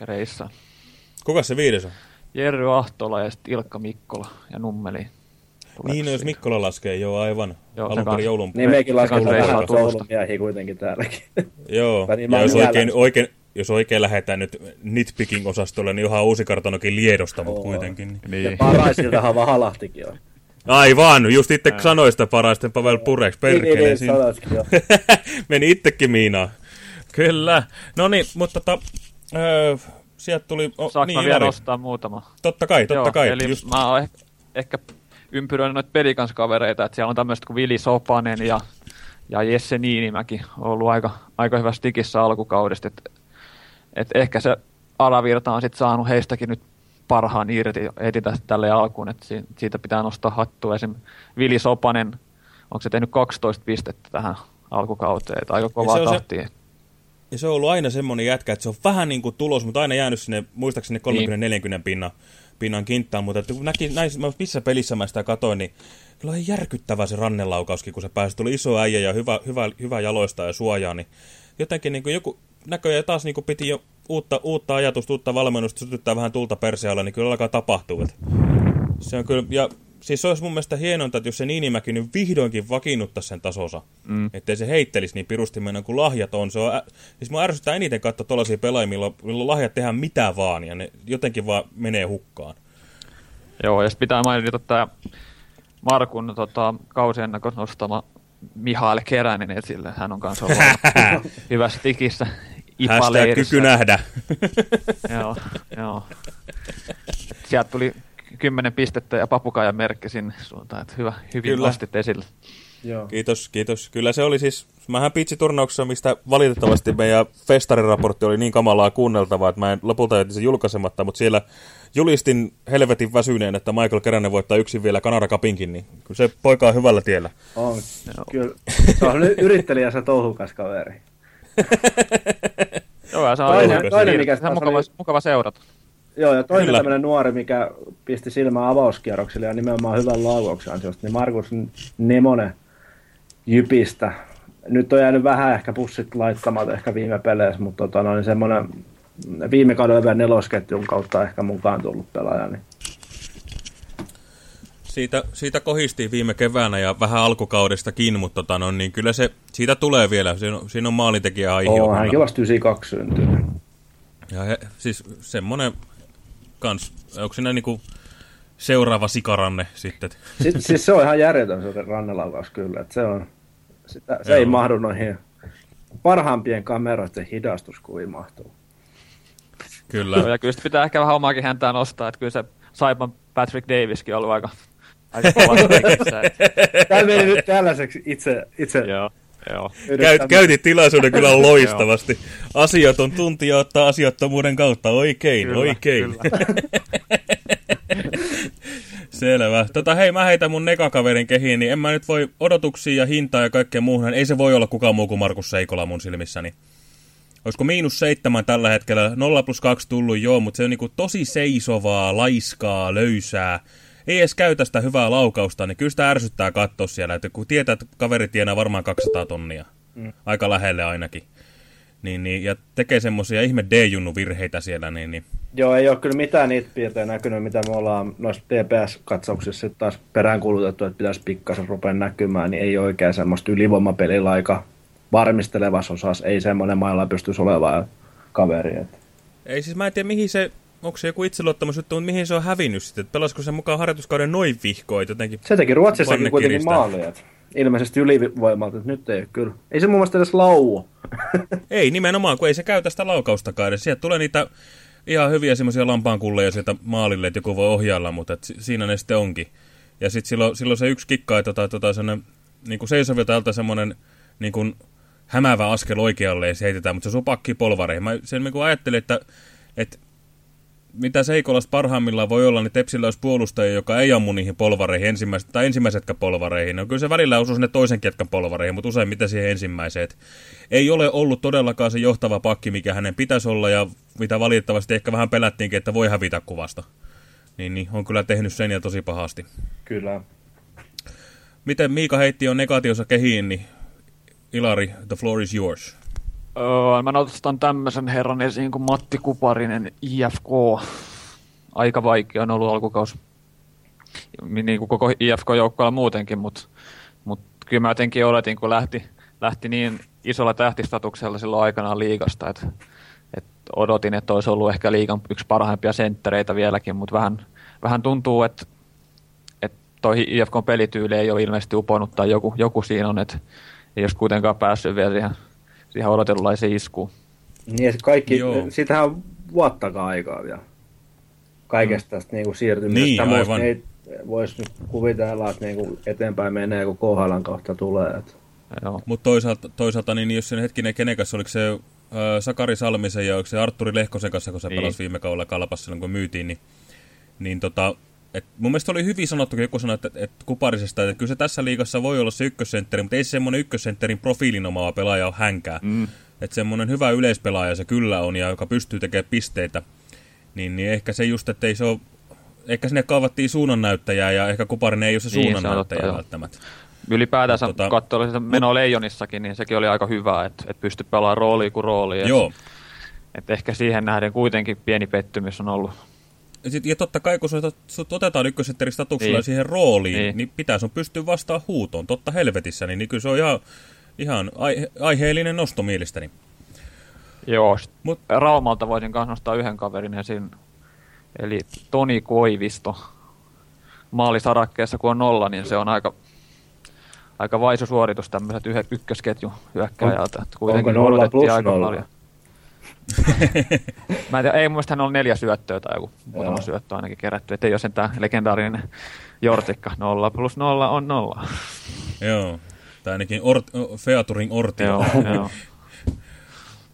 reissa.
kuka se viides on?
Jerry Ahtola ja sitten Ilkka Mikkola ja Nummeli. Tuleeko
Niin, no, jos? Mikkola laskee, joo aivan.
Joo,
Alun perin joulun.
niin mekin lasketaan vähän koulumiehiä kuitenkin täälläkin.
Joo,
niin
ja jos oikein, oikein, jos oikein lähdetään nyt nitpicking-osastolle, niin johan uusi kartanokin liedosta, mutta kuitenkin. Niin.
Niin.
Ja paraisiltahan Vahalahtikin on.
Aivan, just itse sanoin sitä paraisten Pavel Pureks,
Niin, niin,
perkele.
niin, jo.
Meni itsekin miinaan. Kyllä. No niin, mutta tota, öö, sieltä tuli... O,
Saanko
niin,
vielä
Jari.
nostaa muutama?
Totta kai, totta
Joo,
kai.
Eli
Just,
mä oon ehkä, ehkä ympyröinyt noita pelikanskavereita, että siellä on tämmöiset kuin Vili Sopanen ja, ja Jesse Niinimäki on ollut aika, aika hyvä stikissä alkukaudesta. Et, et ehkä se alavirta on sit saanut heistäkin nyt parhaan irti heti tästä tälle alkuun, että si- siitä pitää nostaa hattua. Esim. Vili Sopanen, onko se tehnyt 12 pistettä tähän alkukauteen, että aika kovaa
se on se-
tahtia.
ja se on ollut aina semmoinen jätkä, että se on vähän niin kuin tulos, mutta aina jäänyt sinne, muistaakseni 30-40 pinnan, pinnan kinttaan, mutta että kun näki, näin, missä pelissä mä sitä katoin, niin kyllä on järkyttävä se rannelaukauskin, kun se pääsi, tuli iso äijä ja hyvä, hyvä, hyvä jaloista ja suojaa, niin jotenkin niin kuin joku näköjään taas niin kuin piti jo uutta, uutta ajatusta, uutta valmennusta, sytyttää vähän tulta persealla, niin kyllä alkaa tapahtua. Se on kyllä, ja siis se olisi mun mielestä hienointa, että jos se Niinimäki nyt vihdoinkin vakiinnuttaisi sen tasonsa, mm. ettei se heittelisi niin pirusti mennä kuin lahjat on. Se on ä... siis mä ärsyttää eniten katsoa tuollaisia pelaajia, milloin, milloin lahjat tehdään mitä vaan, ja ne jotenkin vaan menee hukkaan.
Joo, ja pitää mainita tämä Markun tota, kausiennakon nostama Mihail Keränen esille. Hän on kanssa ollut hyvä stikissä
Hashtag
IPA-leirissä.
kyky nähdä.
joo, joo. Sieltä tuli kymmenen pistettä ja papukajan merkki sinne suuntaan. Että hyvä, hyvin
Kyllä.
Nostit esille.
Joo.
Kiitos, kiitos. Kyllä se oli siis, mähän pitsi-turnauksessa, mistä valitettavasti meidän festariraportti oli niin kamalaa kuunneltavaa, että mä en lopulta jätin sen julkaisematta, mutta siellä julistin helvetin väsyneen, että Michael Keränen voittaa yksin vielä Kanada Cupinkin, niin kyllä se poika on hyvällä tiellä.
On, kyllä. Se on nyt yrittelijä se touhukas kaveri.
Joo, ja se on,
Toinen- toinen, mikä
se on mukava,
oli-
mukava seurata.
Joo, ja toinen
Kyllä.
tämmöinen nuori, mikä pisti silmään avauskierroksille ja nimenomaan hyvän laukauksen ansiosta, niin Markus Nemonen Jypistä. Nyt on jäänyt vähän ehkä pussit laittamatta ehkä viime peleissä, mutta tota, no, niin semmoinen viime kauden vielä nelosketjun kautta ehkä mukaan tullut pelaaja. Niin.
Siitä, siitä kohistiin viime keväänä ja vähän alkukaudestakin, mutta tota, no, niin kyllä se siitä tulee vielä. Siinä on, siinä on maalintekijä aihe.
Oo, hänkin vasta 92 syntynyt.
Ja he, siis semmonen kans, onko siinä niinku seuraava sikaranne sitten?
Sitten, siis se on ihan järjetön se rannelaukaus kyllä. Että se on, sitä, se
Joo.
ei mahdu noihin parhaimpien kameroiden hidastuskuviin mahtuu.
Kyllä.
Ja kyllä pitää ehkä vähän omaakin häntää nostaa, että kyllä se Saipan Patrick Daviskin on ollut aika, aika
Tämä meni nyt tällaiseksi itse, itse
Joo, joo.
Käyt, käytit tilaisuuden kyllä loistavasti. Asiaton tuntija ottaa asiattomuuden kautta. Oikein,
Kyllä,
oikein.
kyllä.
Selvä. Tota, hei, mä heitän mun nekakaverin kehiin, niin en mä nyt voi odotuksia ja hintaa ja kaikkea muuhun. Ei se voi olla kukaan muu kuin Markus Seikola mun silmissäni. Olisiko miinus seitsemän tällä hetkellä? 0 plus 2 tullut, joo, mutta se on niinku tosi seisovaa, laiskaa, löysää. Ei edes käytä sitä hyvää laukausta, niin kyllä sitä ärsyttää katsoa siellä. Että kun tietää, että kaveri tienaa varmaan 200 tonnia. Mm. Aika lähelle ainakin. Niin, niin, ja tekee semmoisia ihme D-junnu virheitä siellä, niin, niin
Joo, ei ole kyllä mitään niitä piirteitä näkynyt, mitä me ollaan noissa TPS-katsauksissa taas peräänkuulutettu, että pitäisi pikkasen rupea näkymään, niin ei oikein semmoista ylivoimapelillä aika varmistelevassa osassa, ei semmoinen mailla pystyisi olemaan kaveri. Että.
Ei siis mä en tiedä mihin se, onko se joku itseluottamus juttu, mutta mihin se on hävinnyt sitten. Että Pelasiko se mukaan harjoituskauden noin vihkoit jotenkin?
Se teki Ruotsissakin kuitenkin maaleja. Ilmeisesti ylivoimalta, että nyt ei ole kyllä. Ei se mun mielestä edes lauo.
Ei nimenomaan, kun ei se käytä sitä laukaustakaan edes. Sieltä tulee niitä ihan hyviä semmoisia lampaankulleja sieltä maalille, että joku voi ohjailla, mutta et siinä ne sitten onkin. Ja sitten silloin, silloin se yksi kikka, että tota, tota, sellainen niin kuin seisovilta alta semmoinen niin kuin hämäävä askel oikealle ja se heitetään, mutta se on pakki polvareihin. Mä sen niin kuin ajattelin, että, että mitä Seikolasta parhaimmillaan voi olla, niin Tepsillä olisi puolustaja, joka ei ammu niihin polvareihin ensimmäiset, tai ensimmäisetkään polvareihin. No kyllä se välillä osuu sinne toisen ketkan polvareihin, mutta usein mitä siihen ensimmäiseen. Ei ole ollut todellakaan se johtava pakki, mikä hänen pitäisi olla, ja mitä valitettavasti ehkä vähän pelättiinkin, että voi hävitä kuvasta. Niin, niin on kyllä tehnyt sen ja tosi pahasti.
Kyllä.
Miten Miika heitti on negaatiossa kehiin, niin Ilari, the floor is yours.
Öö, mä nostan tämmöisen herran esiin kuin Matti Kuparinen, IFK. Aika vaikea on ollut alkukaus. Niin kuin koko IFK-joukkoilla muutenkin, mutta mut kyllä mä jotenkin oletin, kun lähti, lähti niin isolla tähtistatuksella silloin aikanaan liigasta, että et odotin, että olisi ollut ehkä liigan yksi parhaimpia senttereitä vieläkin, mutta vähän, vähän tuntuu, että et toi IFK-pelityyli ei ole ilmeisesti uponnut tai joku, joku siinä on, että ei olisi kuitenkaan päässyt vielä siihen siihen odotelulaiseen iskuun.
Niin, kaikki, Joo. siitähän on vuottakaan aikaa vielä. Kaikesta mm. tästä niin siirtymisestä. Niin, aivan. Ei voisi nyt kuvitella, että niin kuin eteenpäin menee, kun KHLan kautta tulee. Että.
Mutta toisaalta, toisaalta, niin jos sen hetkinen, kenen kanssa, oliko se äh, Sakari Salmisen ja oliko se Arturi Lehkosen kanssa, kun se niin. pelasi viime kaudella Kalpassa kun myytiin, niin, niin tota, et mun mielestä oli hyvin sanottu, kun joku sanoi, että, että Kuparisesta, että kyllä se tässä liigassa voi olla se ykkössentteri, mutta ei se semmoinen ykkössentterin profiilin omaa pelaaja ole hänkään. Mm. Että semmoinen hyvä yleispelaaja se kyllä on, ja joka pystyy tekemään pisteitä, niin, niin ehkä se just, että ei se ole, ehkä sinne kaavattiin suunnannäyttäjää, ja ehkä Kuparinen ei ole se niin, suunnannäyttäjä
niin,
välttämättä.
Ylipäätänsä tota, katsoa sitä meno Leijonissakin, niin sekin oli aika hyvä, että, että pystyi pelaamaan rooliin kuin rooliin. Joo. Että ehkä siihen nähden kuitenkin pieni pettymys on ollut
sit, ja totta kai, kun sut, sut otetaan ykkössetterin statuksella niin. siihen rooliin, niin, niin pitää sun pystyä vastaamaan huutoon. Totta helvetissä, niin, niin kyllä se on ihan, ihan aihe, aiheellinen nosto mielestäni.
Joo, Mut, Raumalta voisin myös nostaa yhden kaverin esiin, eli Toni Koivisto. Maalisarakkeessa kun on nolla, niin se on aika, aika vaisu suoritus tämmöiset ykkösketju hyökkäjältä.
On, onko nolla plus aika nolla? Paljon.
Mä en tiedä, ei mun mielestä hän on neljä syöttöä tai joku muutama syöttö ainakin kerätty. Että ei ole sentään legendaarinen jortikka. Nolla plus nolla on nolla.
Joo, tai ainakin or, Featuring Orti. Joo, joo.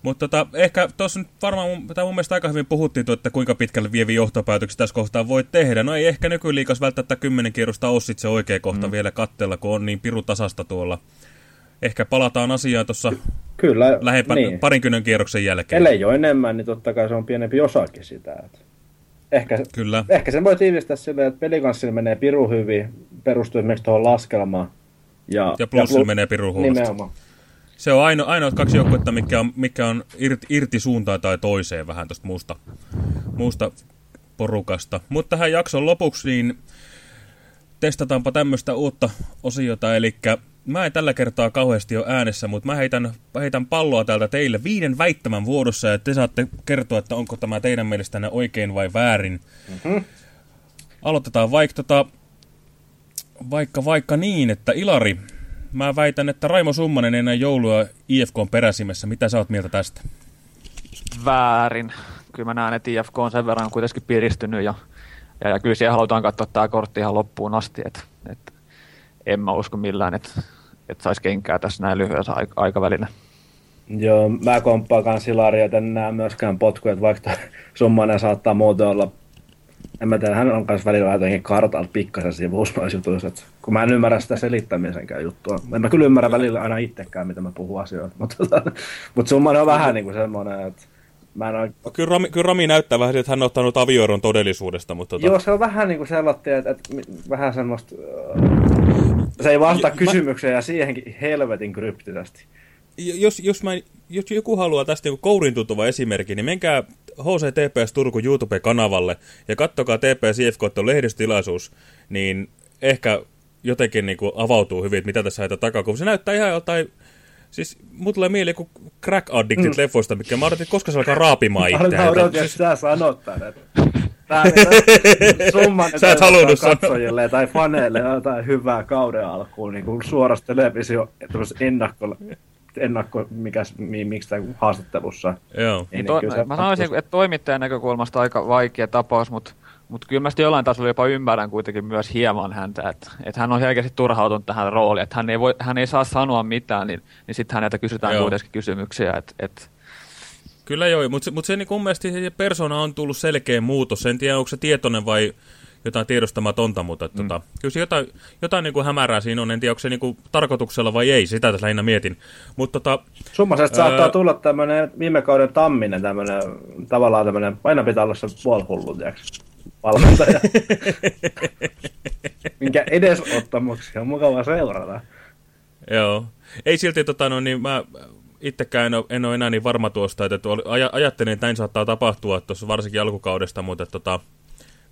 Mutta tota, ehkä tuossa nyt varmaan, tai mun mielestä aika hyvin puhuttiin, että kuinka pitkälle vievi johtopäätöksiä tässä kohtaa voi tehdä. No ei ehkä nykyliikas välttämättä kymmenen kierrosta ole se oikea kohta mm. vielä kattella, kun on niin piru tasasta tuolla ehkä palataan asiaan tuossa Kyllä, lähempä niin. parinkymmenen kierroksen jälkeen.
Ellei jo enemmän, niin totta kai se on pienempi osakin sitä. Että ehkä, Kyllä. ehkä sen voi tiivistää silleen, että pelikanssilla menee piru hyvin, perustuu esimerkiksi tuohon laskelmaan.
Ja, ja plussilla menee piru Nimenomaan. Se on aino, ainoat kaksi joukkuetta, mikä on, mikä on irti, irti suuntaan tai toiseen vähän tuosta muusta, muusta porukasta. Mutta tähän jakson lopuksi niin testataanpa tämmöistä uutta osiota, eli mä en tällä kertaa kauheasti ole äänessä, mutta mä heitän, heitän palloa täältä teille viiden väittämän vuodossa, ja te saatte kertoa, että onko tämä teidän mielestänne oikein vai väärin. Mm -hmm. Aloitetaan vaikka, tota, vaikka, vaikka niin, että Ilari, mä väitän, että Raimo Summanen ennen joulua IFK on peräsimessä. Mitä sä oot mieltä tästä?
Väärin. Kyllä mä näen, että IFK on sen verran kuitenkin piristynyt ja, ja, ja kyllä siellä halutaan katsoa tämä kortti ihan loppuun asti. Että, että en mä usko millään, että että saisi kenkää tässä näin lyhyessä aikavälillä.
Joo, mä komppaan kans Hilaria, että näe myöskään potkuja, että vaikka summainen saattaa muuten olla, en mä tiedä, hän on kanssa välillä jotenkin kartalta pikkasen sivuusmaisjutuissa, kun mä en ymmärrä sitä selittämisenkään juttua. En mä kyllä ymmärrä välillä aina itsekään, mitä mä puhun asioita, mutta, tota, mutta summainen on vähän niin kuin semmoinen, että Mä en ole...
no, kyllä, Rami, kyllä Rami näyttää vähän, että hän on ottanut avioeron todellisuudesta. Mutta tota...
Joo, se on vähän niin kuin sellainen, että, että vähän semmoista... Se ei vastaa kysymykseen mä... ja siihenkin helvetin kryptisesti.
Jos, jos, mä, jos joku haluaa tästä joku kourin tuntuva esimerkki, niin menkää HCTPS Turku YouTube-kanavalle ja kattokaa TPS IFK lehdistötilaisuus, niin ehkä jotenkin niin kuin avautuu hyvin, että mitä tässä haetaan takaa, kun se näyttää ihan jotain Siis mut tulee mieleen kuin Crack Addictit mm. leffoista, mikä mä odotin, koska se alkaa raapimaan itseään.
Mä odotin, että sä sanot tänne. Summan,
Sä et halunnut
katsojille tai faneille jotain hyvää kauden alkuun, niin kuin suorasta televisio ennakko ennakko, mikä, mi, miksi tämä haastattelussa.
Joo.
Niin,
Niin to, mä sanoisin, että toimittajan näkökulmasta aika vaikea tapaus, mutta mut kyllä mä sitten jollain tasolla jopa ymmärrän kuitenkin myös hieman häntä, että et hän on selkeästi turhautunut tähän rooliin, että hän ei, voi, hän ei saa sanoa mitään, niin, niin sitten häneltä kysytään
Joo.
kuitenkin kysymyksiä, että et,
Kyllä joo, mutta se, mut se niin mun mielestä se persona on tullut selkeä muutos. En tiedä, onko se tietoinen vai jotain tiedostamatonta, mutta mm. tota, kyllä se jotain, jotain niin kuin hämärää siinä on. En tiedä, onko se niin kuin tarkoituksella vai ei, sitä tässä lähinnä mietin. Mutta tota,
Summasesta saattaa
Öö.
tulla tämmöinen viime kauden Tamminen tämmöinen, tavallaan tämmöinen, aina pitää olla se puolhullu, tiiäks, valmentaja. Minkä edesottamuksia on mukava seurata.
Joo. Ei silti, tota, no, niin mä itsekään en ole, en ole enää niin varma tuosta, että aj ajattelin, että näin saattaa tapahtua tuossa varsinkin alkukaudesta, mutta että, tota,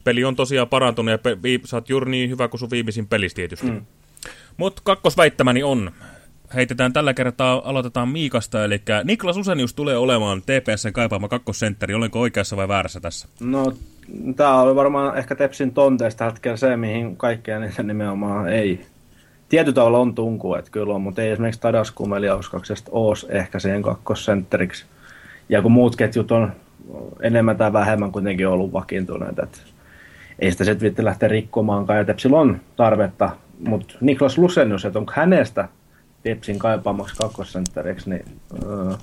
peli on tosiaan parantunut ja pe, sä oot juuri niin hyvä kuin sun viimeisin pelissä tietysti. Mm. Mutta kakkosväittämäni on, heitetään tällä kertaa, aloitetaan Miikasta, eli Niklas Usenius tulee olemaan TPSn kaipaama kakkosentteri, olenko oikeassa vai väärässä tässä?
No, tää oli varmaan ehkä Tepsin tonteista hetkellä se, mihin kaikkea niitä nimenomaan ei. Tietyllä tavalla on tunku, että kyllä on, mutta ei esimerkiksi Tadas Kumeliauskaksesta oos ehkä siihen kakkosentteriksi. Ja kun muut ketjut on enemmän tai vähemmän kuitenkin ollut vakiintuneet, että ei sitä sitten viitti lähteä rikkomaankaan, ja Tepsillä on tarvetta, mutta Niklas Lusenius, että onko hänestä Tepsin kaipaamaksi kakkosentteriksi, niin öö,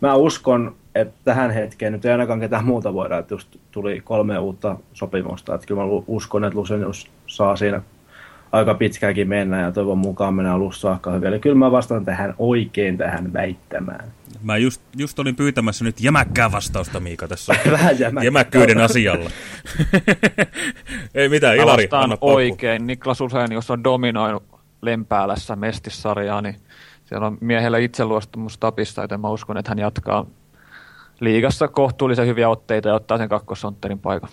mä uskon, että tähän hetkeen nyt ei ainakaan ketään muuta voida, että just tuli kolme uutta sopimusta, että kyllä mä uskon, että Lusenius saa siinä aika pitkäänkin mennä ja toivon mukaan mennä alusta saakka hyvin. Eli kyllä mä vastaan tähän oikein tähän väittämään.
Mä just, just olin pyytämässä nyt jämäkkää vastausta, Miika, tässä
Vähän jämäkkää.
jämäkkyyden asialla. ei mitään,
Mä
Ilari,
vastaan
anna
oikein. Niklas Usein, jos on dominoinut Lempäälässä mestissarjaa, niin siellä on miehellä itseluostamus tapissa, joten mä uskon, että hän jatkaa liigassa kohtuullisen hyviä otteita ja ottaa sen kakkosontterin paikan.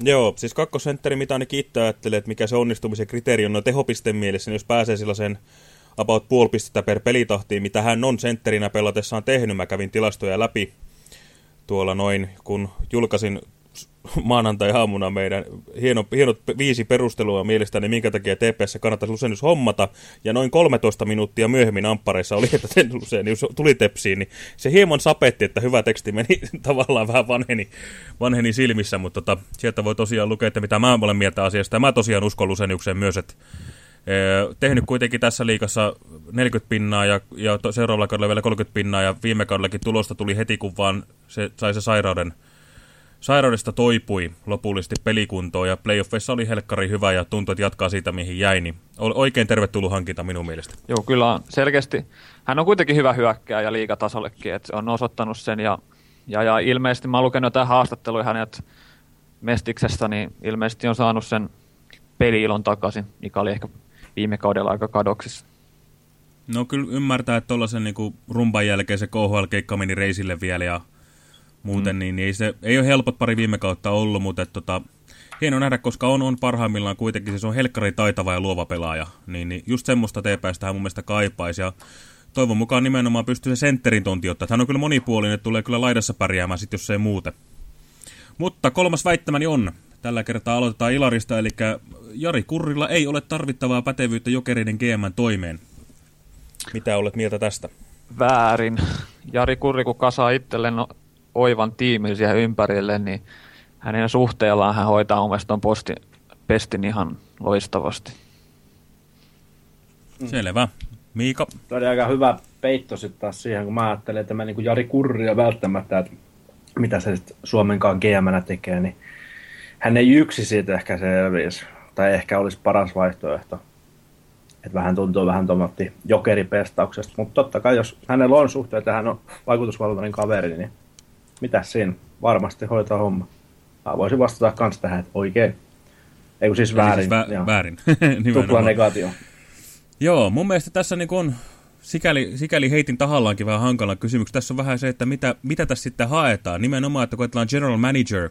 Joo, siis kakkosentteri, mitä ainakin itse ajattelee, että mikä se onnistumisen kriteeri on, no tehopisteen mielessä, niin jos pääsee sellaisen about puoli pistettä per pelitahtiin, mitä hän on sentterinä pelatessaan tehnyt, mä kävin tilastoja läpi tuolla noin, kun julkaisin maanantai-aamuna meidän hieno, hienot viisi perustelua mielestäni, minkä takia TPS kannattaisi Lusenius hommata, ja noin 13 minuuttia myöhemmin amppareissa oli, että sen Lusenius tuli tepsiin, niin se hieman sapetti, että hyvä teksti meni tavallaan vähän vanheni, vanheni silmissä, mutta tota, sieltä voi tosiaan lukea, että mitä mä olen mieltä asiasta, ja mä tosiaan uskon Luseniukseen myös, että Ee, tehnyt kuitenkin tässä liikassa 40 pinnaa ja, ja seuraavalla kaudella vielä 30 pinnaa. Ja viime kaudellakin tulosta tuli heti, kun vaan se sai se sairauden, sairaudesta toipui lopullisesti pelikuntoon ja playoffeissa oli helkkari hyvä ja tuntui, että jatkaa siitä mihin jäi, niin oikein tervetullut hankinta minun mielestä.
Joo, kyllä on selkeästi. Hän on kuitenkin hyvä hyökkääjä liigatasollekin, että on osoittanut sen ja, ja, ja ilmeisesti mä oon lukenut jotain haastatteluja hänet Mestiksestä, niin ilmeisesti on saanut sen peliilon takaisin, mikä oli ehkä viime kaudella aika kadoksissa.
No kyllä ymmärtää, että tuollaisen niin rumban jälkeen se KHL-keikka meni reisille vielä ja muuten, mm. niin, niin ei, se, ei ole helpot pari viime kautta ollut, mutta että, tota, hieno nähdä, koska on, on parhaimmillaan kuitenkin, se on helkkari taitava ja luova pelaaja, niin, niin just semmoista TPstä hän mun mielestä kaipaisi ja toivon mukaan nimenomaan pystyy se sentterin tonti ottaa. Hän on kyllä monipuolinen, että tulee kyllä laidassa pärjäämään sit, jos ei muuten. Mutta kolmas väittämäni on, tällä kertaa aloitetaan Ilarista, eli Jari Kurrilla ei ole tarvittavaa pätevyyttä jokereiden GM toimeen. Mitä olet mieltä tästä?
Väärin. Jari Kurri, kun kasaa itselleen no, oivan tiimin siihen ympärille, niin hänen suhteellaan hän hoitaa mun mielestä ton postin, pestin ihan loistavasti.
Selvä. Miika?
Tämä oli aika hyvä peitto sitten taas siihen, kun mä ajattelin, että mä niin kuin Jari Kurria välttämättä, että mitä se sitten Suomenkaan gm tekee, niin hän ei yksi siitä ehkä selviisi, tai ehkä olisi paras vaihtoehto. Että vähän tuntuu vähän tuommoitti jokeripestauksesta, mutta totta kai jos hänellä on suhteet ja hän on vaikutusvaltainen kaveri, niin mitä siinä? Varmasti hoitaa homma. Mä voisin vastata kans tähän, että oikein. Ei kun siis väärin.
Siis vä
joo.
väärin.
Tupla negaatio.
Joo, mun mielestä tässä niin on, sikäli, sikäli heitin tahallaankin vähän hankala kysymys. Tässä on vähän se, että mitä, mitä tässä sitten haetaan. Nimenomaan, että kun ajatellaan general manager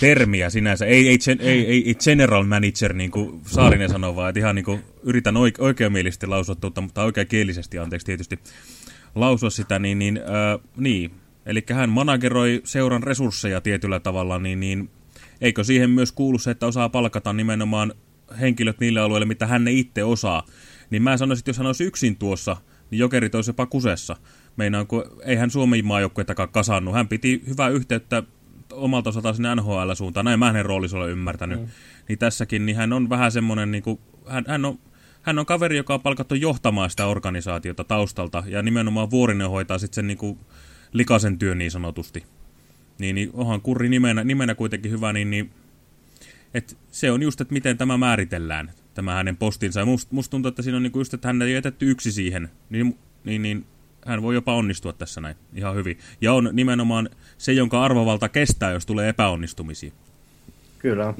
termiä sinänsä, ei, ei, ei, ei, ei general manager, niin kuin Saarinen sanoo, vaan että ihan niin kuin yritän oike, oikeamielisesti lausua, tuota, mutta oikeakielisesti, anteeksi tietysti, lausua sitä, niin, niin, äh, niin. Eli hän manageroi seuran resursseja tietyllä tavalla, niin, niin eikö siihen myös kuulu se, että osaa palkata nimenomaan henkilöt niille alueille, mitä hän ei itse osaa. Niin mä sanoisin, että jos hän olisi yksin tuossa niin jokerit olisi jopa kusessa. Meinaan, kun eihän Suomen maajoukkuettakaan kasannut. Hän piti hyvää yhteyttä omalta osaltaan sinne NHL-suuntaan. Näin mä hänen roolissa olen ymmärtänyt. Mm. Niin tässäkin niin hän on vähän semmoinen, niin kuin, hän, hän, on, hän on kaveri, joka on palkattu johtamaan sitä organisaatiota taustalta. Ja nimenomaan Vuorinen hoitaa sitten sen niin kuin, likaisen työn niin sanotusti. Niin, niin onhan kurri nimenä, nimenä kuitenkin hyvä, niin, niin et se on just, että miten tämä määritellään, tämä hänen postinsa. Ja must, musta tuntuu, että siinä on niinku just, että hän ei jätetty yksi siihen, niin, niin, niin hän voi jopa onnistua tässä näin ihan hyvin. Ja on nimenomaan se, jonka arvovalta kestää, jos tulee epäonnistumisia.
Kyllä.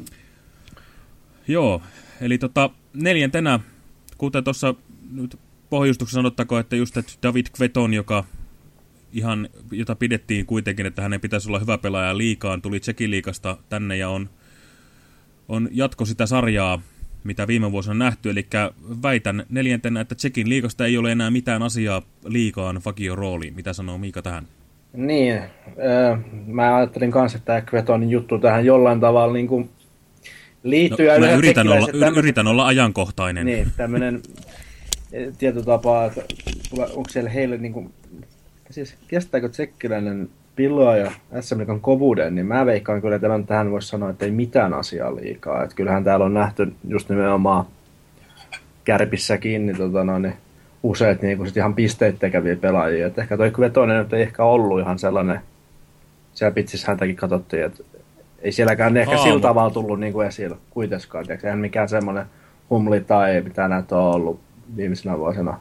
Joo, eli tota, neljäntenä, kuten tuossa nyt pohjustuksessa sanottako, että just että David Kveton, joka ihan, jota pidettiin kuitenkin, että hänen pitäisi olla hyvä pelaaja liikaan, tuli Tsekin liikasta tänne ja on, on jatko sitä sarjaa, mitä viime vuosina on nähty, eli väitän neljäntenä, että Tsekin liikasta ei ole enää mitään asiaa liikaan fakio rooliin. Mitä sanoo Miika tähän?
Niin, äh, mä ajattelin kanssa, että Kvetonin juttu tähän jollain tavalla niin kuin liittyy.
No, mä yritän olla, tämmönen, yritän olla ajankohtainen.
Niin, tämmöinen tietotapa, että onko siellä heille niin kuin, siis kestääkö tsekkiläinen pilloa ja SM Liikan kovuuden, niin mä veikkaan kyllä, että tähän voisi sanoa, että ei mitään asiaa liikaa. Että kyllähän täällä on nähty just nimenomaan kärpissäkin niin, tota, no, niin useat niin kuin sit ihan pisteet tekeviä pelaajia. Et ehkä toi Kvetonen ei ehkä ollut ihan sellainen, siellä pitsissä häntäkin katsottiin, että ei sielläkään ehkä Aa, sillä tavalla tullut niin kuin esille kuitenkaan. Eihän mikään semmoinen humli tai mitä näitä on ollut viimeisenä vuosina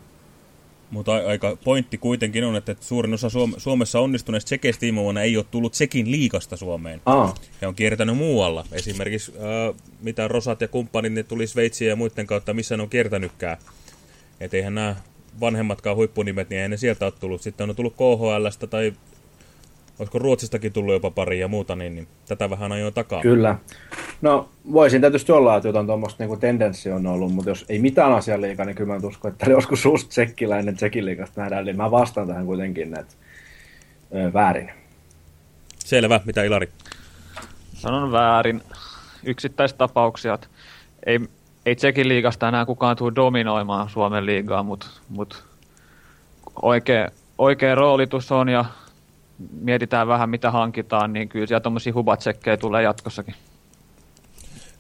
mutta aika pointti kuitenkin on, että suurin osa Suomessa onnistuneista tsekeistä viime vuonna ei ole tullut sekin liikasta Suomeen.
Aa.
Ja on kiertänyt muualla. Esimerkiksi äh, mitä Rosat ja kumppanit, ne tuli Sveitsiin ja muiden kautta, missä ne on kiertänytkään. Että eihän nämä vanhemmatkaan huippunimet, niin eihän ne sieltä ole tullut. Sitten on tullut KHLstä tai olisiko Ruotsistakin tullut jopa pari ja muuta, niin, niin tätä vähän ajoin takaa.
Kyllä. No voisin tietysti olla, että jotain tuommoista niin tendenssi on ollut, mutta jos ei mitään asiaa liikaa, niin kyllä mä usko, että joskus suus tsekkiläinen tsekin liikasta nähdään, niin mä vastaan tähän kuitenkin että ö, väärin.
Selvä, mitä Ilari?
Sanon väärin. Yksittäistapauksia, että ei, ei tsekin liigasta enää kukaan tule dominoimaan Suomen liigaa, mutta mut oikea, oikea roolitus on ja mietitään vähän mitä hankitaan, niin kyllä siellä tuommoisia hubatsekkejä tulee jatkossakin.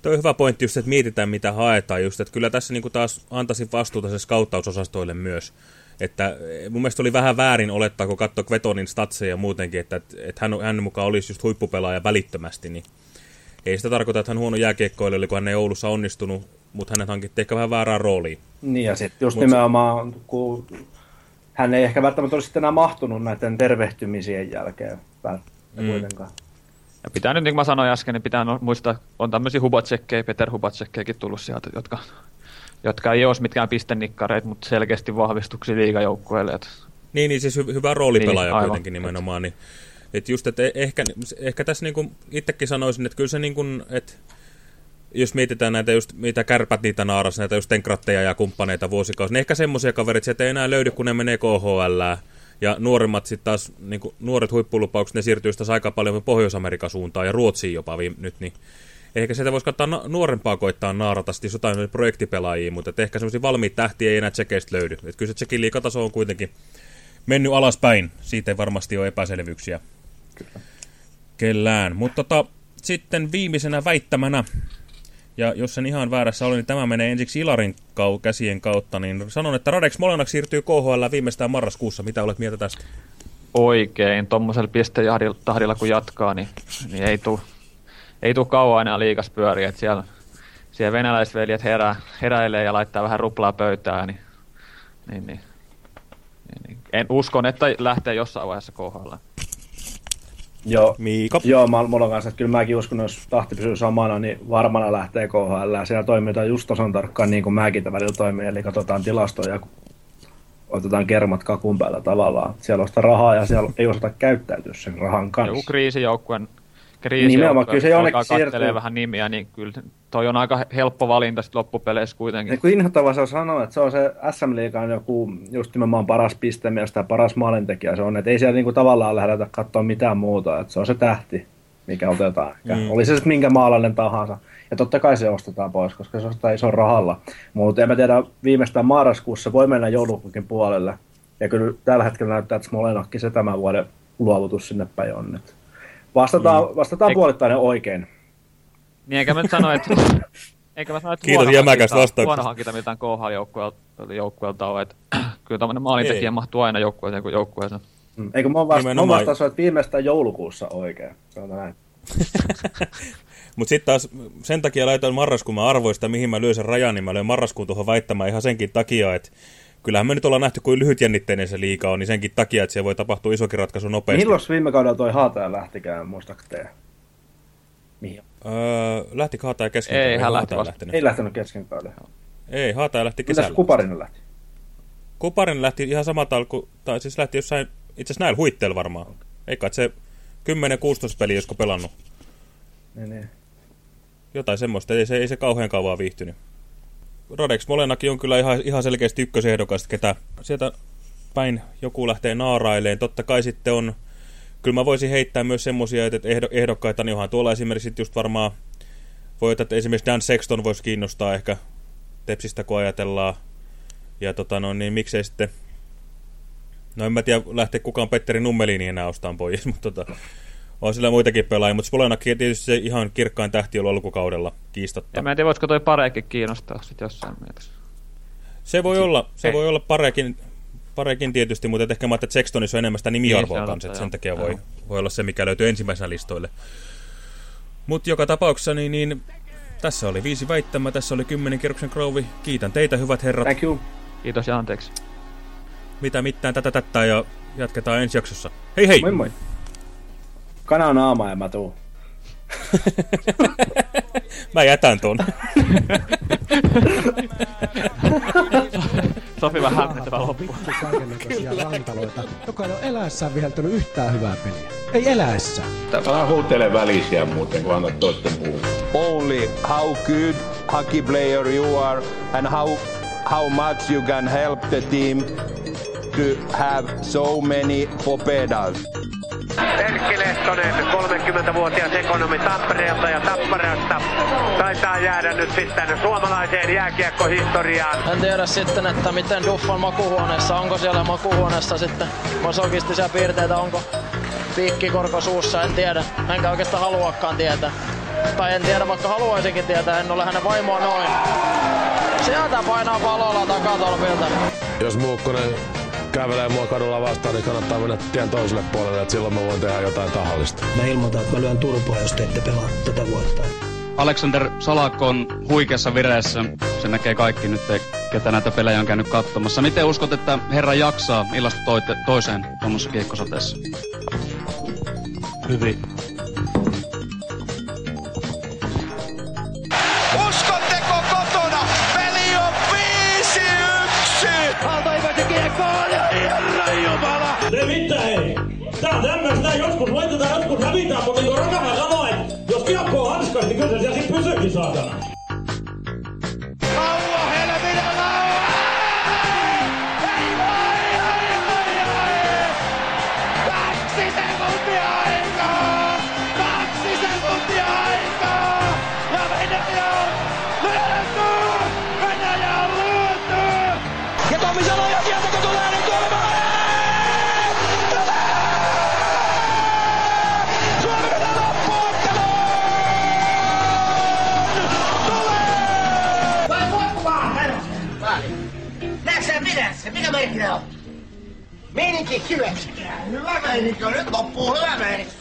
Tuo on hyvä pointti just, että mietitään mitä haetaan just, että kyllä tässä niin kuin taas antaisin vastuuta se skauttausosastoille myös. Että mun mielestä oli vähän väärin olettaa, kun katsoi Kvetonin statseja muutenkin, että, että hän, hän mukaan olisi just huippupelaaja välittömästi, niin ei sitä tarkoita, että hän huono jääkiekkoilija, kun hän ei Oulussa onnistunut, mutta hänet hankittiin ehkä vähän väärää rooliin.
Niin ja sitten just Mut nimenomaan, kun hän ei ehkä välttämättä olisi enää mahtunut näiden tervehtymisien jälkeen välttämättä mm. kuitenkaan.
Ja pitää nyt, niin kuin mä sanoin äsken, niin pitää no- muistaa, on tämmöisiä hubatsekkejä, Peter Hubatsekkejäkin tullut sieltä, jotka, jotka ei olisi mitkään pistennikkareita, mutta selkeästi vahvistuksia liigajoukkueelle.
Niin, niin siis hy hyvä roolipelaaja niin, kuitenkin nimenomaan. Niin, että just, että ehkä, ehkä tässä niin kuin itsekin sanoisin, että kyllä se niin kuin, että jos mietitään näitä just, mitä kärpät niitä naaras, näitä just tenkratteja ja kumppaneita vuosikausia, niin ehkä semmoisia kaverit, että ei enää löydy, kun ne menee KHL. Ja nuoremmat sitten taas, niin kuin, nuoret huippulupaukset, ne siirtyy taas aika paljon Pohjois-Amerikan suuntaan ja Ruotsiin jopa viime, nyt, niin ehkä sieltä voisi katsoa nuorempaa koittaa naarata sitten jotain projektipelaajia, mutta ehkä semmoisia valmiita tähtiä ei enää tsekeistä löydy. Et kyllä se tsekin liikataso on kuitenkin mennyt alaspäin, siitä ei varmasti ole epäselvyyksiä kyllä. kellään. Mutta tota, sitten viimeisenä väittämänä ja jos sen ihan väärässä oli, niin tämä menee ensiksi Ilarin kau käsien kautta. Niin sanon, että Radex Molenak siirtyy KHL viimeistään marraskuussa. Mitä olet mieltä tästä?
Oikein. Tuommoisella pistetahdilla kun jatkaa, niin, niin ei tule ei tuu kauan enää liikas pyöriä. Että siellä, siellä venäläisveljet herää, heräilee ja laittaa vähän ruplaa pöytään. Niin, niin, niin, niin, niin. En uskon, että lähtee jossain vaiheessa KHL.
Joo, Miika. Joo, mä, mulla on kanssa, että kyllä mäkin uskon, jos tahti pysyy samana, niin varmana lähtee KHL. Siellä toimitaan just tason tarkkaan niin kuin mäkin välillä toimii, eli katsotaan tilastoja, otetaan kermat kakun päällä tavallaan. Siellä on sitä rahaa ja siellä ei osata käyttäytyä sen rahan kanssa.
Joku kriisijoukkueen kriisi, Nimenomaan, kyllä se jonnekin siirtyy. vähän nimiä, niin kyllä toi on aika helppo valinta sitten loppupeleissä kuitenkin.
Niin kuin inhottava se on sanoa, että se on se SM Liigan joku just nimenomaan paras pistemies tai paras maalintekijä se on, että ei siellä niinku tavallaan lähdetä katsoa mitään muuta, että se on se tähti, mikä otetaan. Mm. Oli se sitten minkä maalainen tahansa. Ja totta kai se ostetaan pois, koska se ostetaan ison rahalla. Mutta en mä tiedä, viimeistään marraskuussa voi mennä joulukukin puolelle. Ja kyllä tällä hetkellä näyttää, että Smolenakki se tämän vuoden luovutus sinne päin on. Että vastataan,
Mm.
vastataan
Eik-
puolittain oikein.
Niin enkä mä nyt sano, että... Enkä mä sano, että
Kiitos
hankinta-
vastauksesta.
Huono hankinta miltään KHL-joukkueelta on, että kyllä tämmöinen maalintekijä
Nimen-
mahtuu aina joukkueeseen kuin joukkueeseen.
Mm. Eikö mä oon vasta, mä oon
Nimenomaan.
vasta sanoa, että viimeistään joulukuussa oikein. Sanotaan näin.
Mutta sitten taas sen takia laitoin marraskuun mä arvoin sitä, mihin mä lyön sen rajan, niin mä löin marraskuun tuohon väittämään ihan senkin takia, että kyllähän me nyt ollaan nähty, kuin lyhytjännitteinen se liika on, niin senkin takia, että se voi tapahtua isokin ratkaisu nopeasti.
Milloin viime kaudella toi Haataja lähtikään, muistaaks te? Mihin?
Öö, lähti Haataja kesken
Ei, hän lähti vasta.
lähtenyt.
Ei lähtenyt kesken kauden.
Ei, Haataja lähti
Mitäs
kesällä.
Kuparinen lähti?
Kuparin lähti ihan samat alku, tai siis lähti jossain, itse asiassa näillä huitteilla varmaan. Eikä että se 10-16 peliä, josko pelannut.
Niin, niin.
Jotain semmoista, ei se, ei se kauhean kauan viihtynyt. Radek Smolenakin on kyllä ihan, ihan selkeästi ykkösehdokas, ketä sieltä päin joku lähtee naaraileen. Totta kai sitten on, kyllä mä voisin heittää myös semmosia, että ehdo, ehdokkaita, niin onhan tuolla esimerkiksi just varmaan, voi että esimerkiksi Dan Sexton voisi kiinnostaa ehkä Tepsistä, kun ajatellaan. Ja tota no, niin miksei sitten, no en mä tiedä lähteä kukaan Petteri Nummelini enää ostamaan pois, mutta tota, on sillä muitakin pelaajia, mutta Spolenakki tietysti se ihan kirkkain tähti ollut alkukaudella kiistatta.
Ja mä en tiedä, voisiko toi pareekin kiinnostaa sit jossain mielessä.
Se voi olla, se
ei.
voi olla parekin, parekin tietysti, mutta ehkä mä ajattelin, että Sextonissa on enemmän sitä nimiarvoa
Niin,
kanssa, sen takia
Joo.
voi, voi olla se, mikä löytyy ensimmäisenä listoille. Mutta joka tapauksessa, niin, niin tässä oli viisi väittämää, tässä oli kymmenen kierroksen krouvi. Kiitän teitä, hyvät herrat.
Thank you.
Kiitos ja anteeksi.
Mitä mitään tätä tättää ja jatketaan ensi jaksossa. Hei hei!
Moi moi. Kana naama ja mä tuun.
Mä jätän ton.
Sopi vähän hämmentävä loppu.
Kaikennäköisiä rantaloita, joka ei ole eläessään viheltänyt yhtään hyvää peliä. Ei eläessään.
Älä huutele välisiä muuten, kun annat toisten puhua.
only how good hockey player you are and how how much you can help the team to have so many popedas.
Erkki Lehtonen, 30-vuotias ekonomi Tampereelta ja Tapparasta. Taitaa jäädä nyt sitten suomalaiseen jääkiekkohistoriaan.
En tiedä sitten, että miten Duffan makuhuoneessa, onko siellä makuhuoneessa sitten masokistisia piirteitä, onko piikkikorko suussa, en tiedä. Enkä oikeastaan haluakaan tietää. Tai en tiedä, vaikka haluaisinkin tietää, en ole hänen vaimoa noin. Sieltä painaa palolla takatolpilta.
Jos Muukkonen kävelee mua kadulla vastaan, niin kannattaa mennä tien toiselle puolelle, että silloin mä voin tehdä jotain tahallista.
Mä ilmoitan, että mä lyön turpoa, jos te ette pelaa tätä vuotta.
Alexander Salakko on huikeassa vireessä. Se näkee kaikki nyt, ketä näitä pelejä on käynyt katsomassa. Miten uskot, että herra jaksaa illasta toite, toiseen tuommoisessa kiekkosateessa?
Hyvin.
Hyväksi. Hyvä meininki on nyt loppuu hyvä meininki.